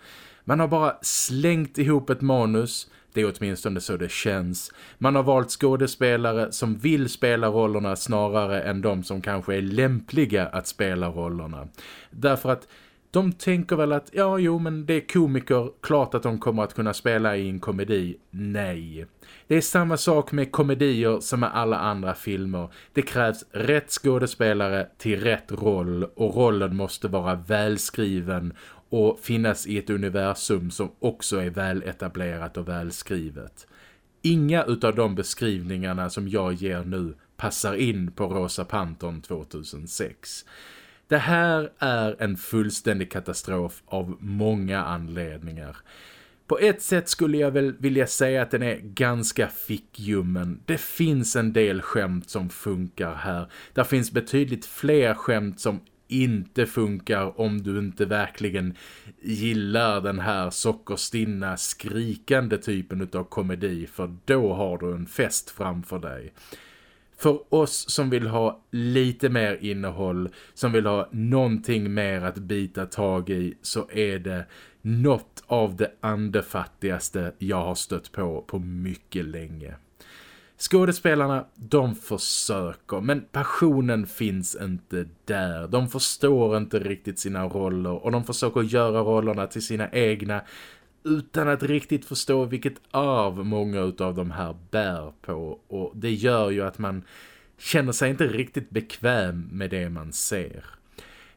Man har bara slängt ihop ett manus, det är åtminstone så det känns. Man har valt skådespelare som vill spela rollerna snarare än de som kanske är lämpliga att spela rollerna. Därför att De tänker väl att, ja jo men det är komiker, klart att de kommer att kunna spela i en komedi. Nej. Det är samma sak med komedier som med alla andra filmer. Det krävs rätt skådespelare till rätt roll och rollen måste vara välskriven och finnas i ett universum som också är väl etablerat och välskrivet. Inga utav de beskrivningarna som jag ger nu passar in på Rosa Panton 2006. Det här är en fullständig katastrof av många anledningar. På ett sätt skulle jag väl vilja säga att den är ganska fickjummen. Det finns en del skämt som funkar här. Det finns betydligt fler skämt som inte funkar om du inte verkligen gillar den här sockerstinna skrikande typen av komedi för då har du en fest framför dig. För oss som vill ha lite mer innehåll, som vill ha någonting mer att bita tag i så är det något av det andefattigaste jag har stött på på mycket länge. Skådespelarna, de försöker, men passionen finns inte där. De förstår inte riktigt sina roller och de försöker göra rollerna till sina egna utan att riktigt förstå vilket arv många av de här bär på. Och det gör ju att man känner sig inte riktigt bekväm med det man ser.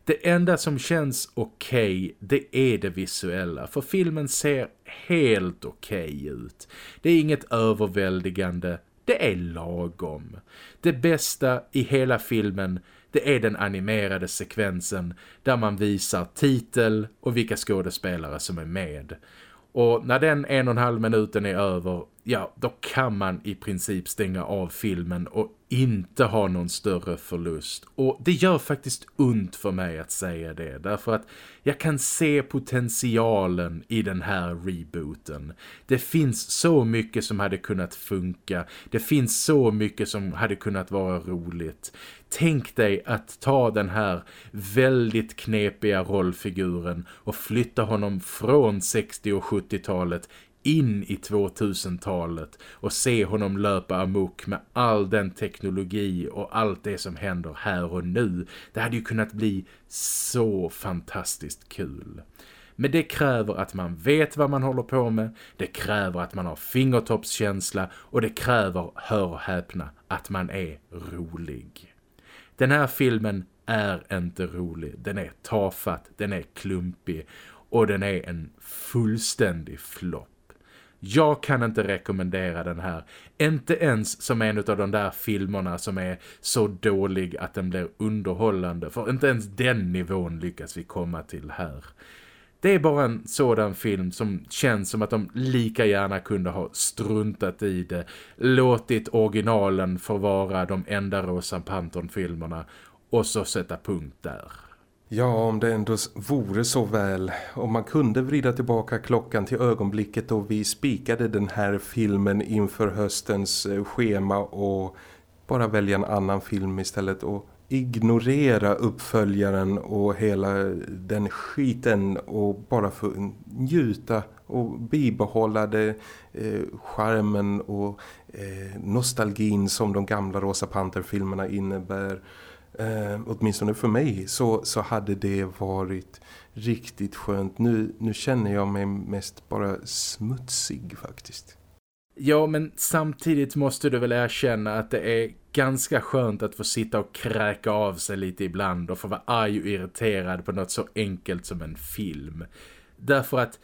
Det enda som känns okej, okay, det är det visuella. För filmen ser helt okej okay ut. Det är inget överväldigande, det är lagom. Det bästa i hela filmen, det är den animerade sekvensen där man visar titel och vilka skådespelare som är med. Och när den en och en halv minuten är över, ja då kan man i princip stänga av filmen och inte ha någon större förlust. Och det gör faktiskt ont för mig att säga det. Därför att jag kan se potentialen i den här rebooten. Det finns så mycket som hade kunnat funka. Det finns så mycket som hade kunnat vara roligt. Tänk dig att ta den här väldigt knepiga rollfiguren och flytta honom från 60- och 70-talet in i 2000-talet och se honom löpa amok med all den teknologi och allt det som händer här och nu. Det hade ju kunnat bli så fantastiskt kul. Men det kräver att man vet vad man håller på med, det kräver att man har fingertoppskänsla och det kräver, hör och häpna, att man är rolig. Den här filmen är inte rolig, den är tafatt, den är klumpig och den är en fullständig flopp. Jag kan inte rekommendera den här. Inte ens som en av de där filmerna som är så dålig att den blir underhållande. För inte ens den nivån lyckas vi komma till här. Det är bara en sådan film som känns som att de lika gärna kunde ha struntat i det. Låtit originalen förvara de enda Rosa Panton-filmerna och så sätta punkt där.
Ja, om det ändå vore så väl. Om man kunde vrida tillbaka klockan till ögonblicket då vi spikade den här filmen inför höstens eh, schema och bara välja en annan film istället och ignorera uppföljaren och hela eh, den skiten och bara få njuta och bibehålla det eh, charmen och eh, nostalgin som de gamla Rosa Panther-filmerna innebär eh, åtminstone för mig så, så hade det varit riktigt skönt. Nu, nu känner jag mig mest bara smutsig faktiskt.
Ja, men samtidigt måste du väl erkänna att det är ganska skönt att få sitta och kräka av sig lite ibland och få vara arg och irriterad på något så enkelt som en film. Därför att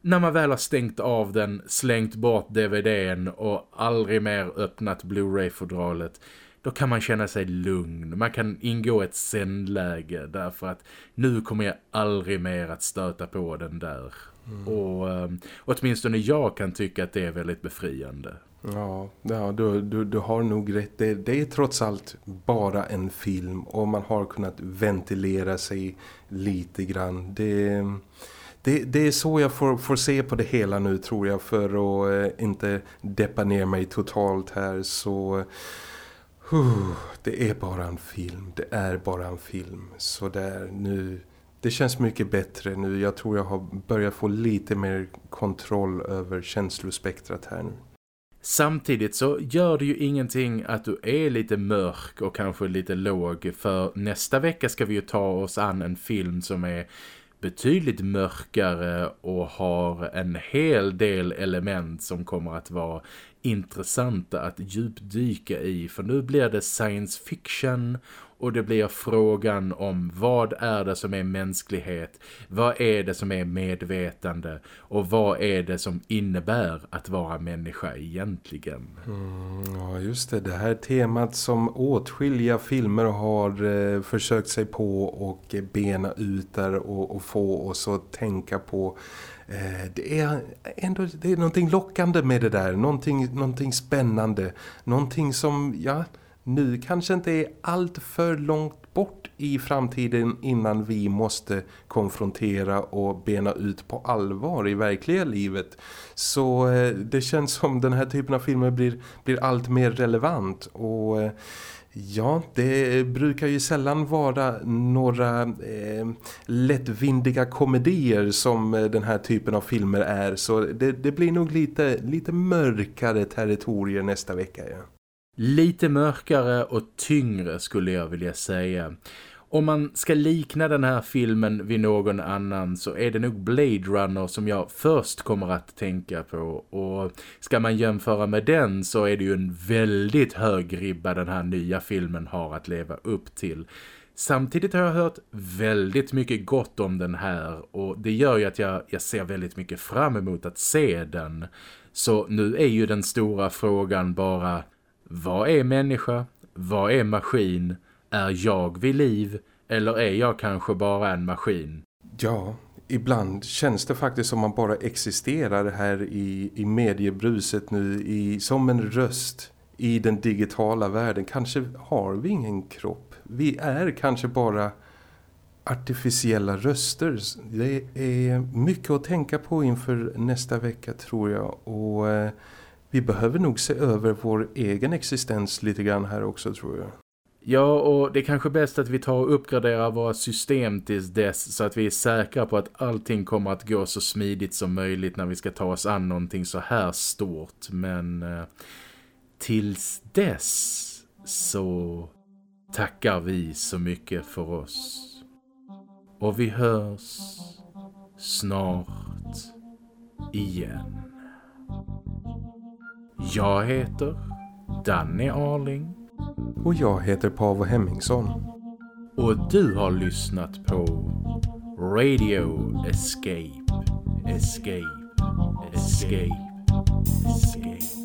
när man väl har stängt av den, slängt bort DVDn och aldrig mer öppnat Blu-ray-fodralet då kan man känna sig lugn. Man kan ingå ett sändläge därför att nu kommer jag aldrig mer att stöta på den där. Mm. Och um, åtminstone jag kan tycka att det är väldigt befriande.
Ja, ja du, du, du har nog rätt. Det, det är trots allt bara en film och man har kunnat ventilera sig lite grann. Det, det, det är så jag får, får se på det hela nu tror jag för att eh, inte deppa ner mig totalt här så... Det är bara en film, det är bara en film. Så där nu, det känns mycket bättre nu. Jag tror jag har börjat få lite mer kontroll över känslospektrat här nu.
Samtidigt så gör det ju ingenting att du är lite mörk och kanske lite låg för nästa vecka ska vi ju ta oss an en film som är betydligt mörkare och har en hel del element som kommer att vara intressanta att djupdyka i. För nu blir det science fiction och det blir frågan om vad är det som är mänsklighet, vad är det som är medvetande och vad är det som innebär att vara människa egentligen.
Mm, ja just det, det här temat som åtskilliga filmer har eh, försökt sig på och bena ut där och, och få oss att tänka på Eh, det är ändå det är någonting lockande med det där, någonting, någonting spännande, någonting som, ja, nu kanske inte är allt för långt bort i framtiden innan vi måste konfrontera och bena ut på allvar i verkliga livet. Så eh, det känns som den här typen av filmer blir, blir allt mer relevant och... Eh, Ja, det brukar ju sällan vara några eh, lättvindiga komedier som eh, den här typen av filmer är. Så det, det blir nog lite, lite mörkare territorier nästa vecka. Ja.
Lite mörkare och tyngre skulle jag vilja säga. Om man ska likna den här filmen vid någon annan så är det nog Blade Runner som jag först kommer att tänka på. Och ska man jämföra med den så är det ju en väldigt hög ribba den här nya filmen har att leva upp till. Samtidigt har jag hört väldigt mycket gott om den här och det gör ju att jag, jag ser väldigt mycket fram emot att se den. Så nu är ju den stora frågan bara vad är människa? Vad är maskin? Är jag vid liv? Eller är jag kanske bara en maskin?
Ja, ibland känns det faktiskt som man bara existerar här i, i mediebruset nu i, som en röst i den digitala världen. Kanske har vi ingen kropp. Vi är kanske bara artificiella röster. Det är mycket att tänka på inför nästa vecka tror jag. Och eh, vi behöver nog se över vår egen existens lite grann här också tror jag.
Ja, och det är kanske bäst att vi tar och uppgraderar våra system tills dess så att vi är säkra på att allting kommer att gå så smidigt som möjligt när vi ska ta oss an någonting så här stort. Men eh, tills dess så tackar vi så mycket för oss. Och vi hörs snart igen. Jag heter Danny Arling.
Och jag heter Pavo Hemmingsson.
Och du har lyssnat på Radio Escape. Escape. Escape. Escape. Escape.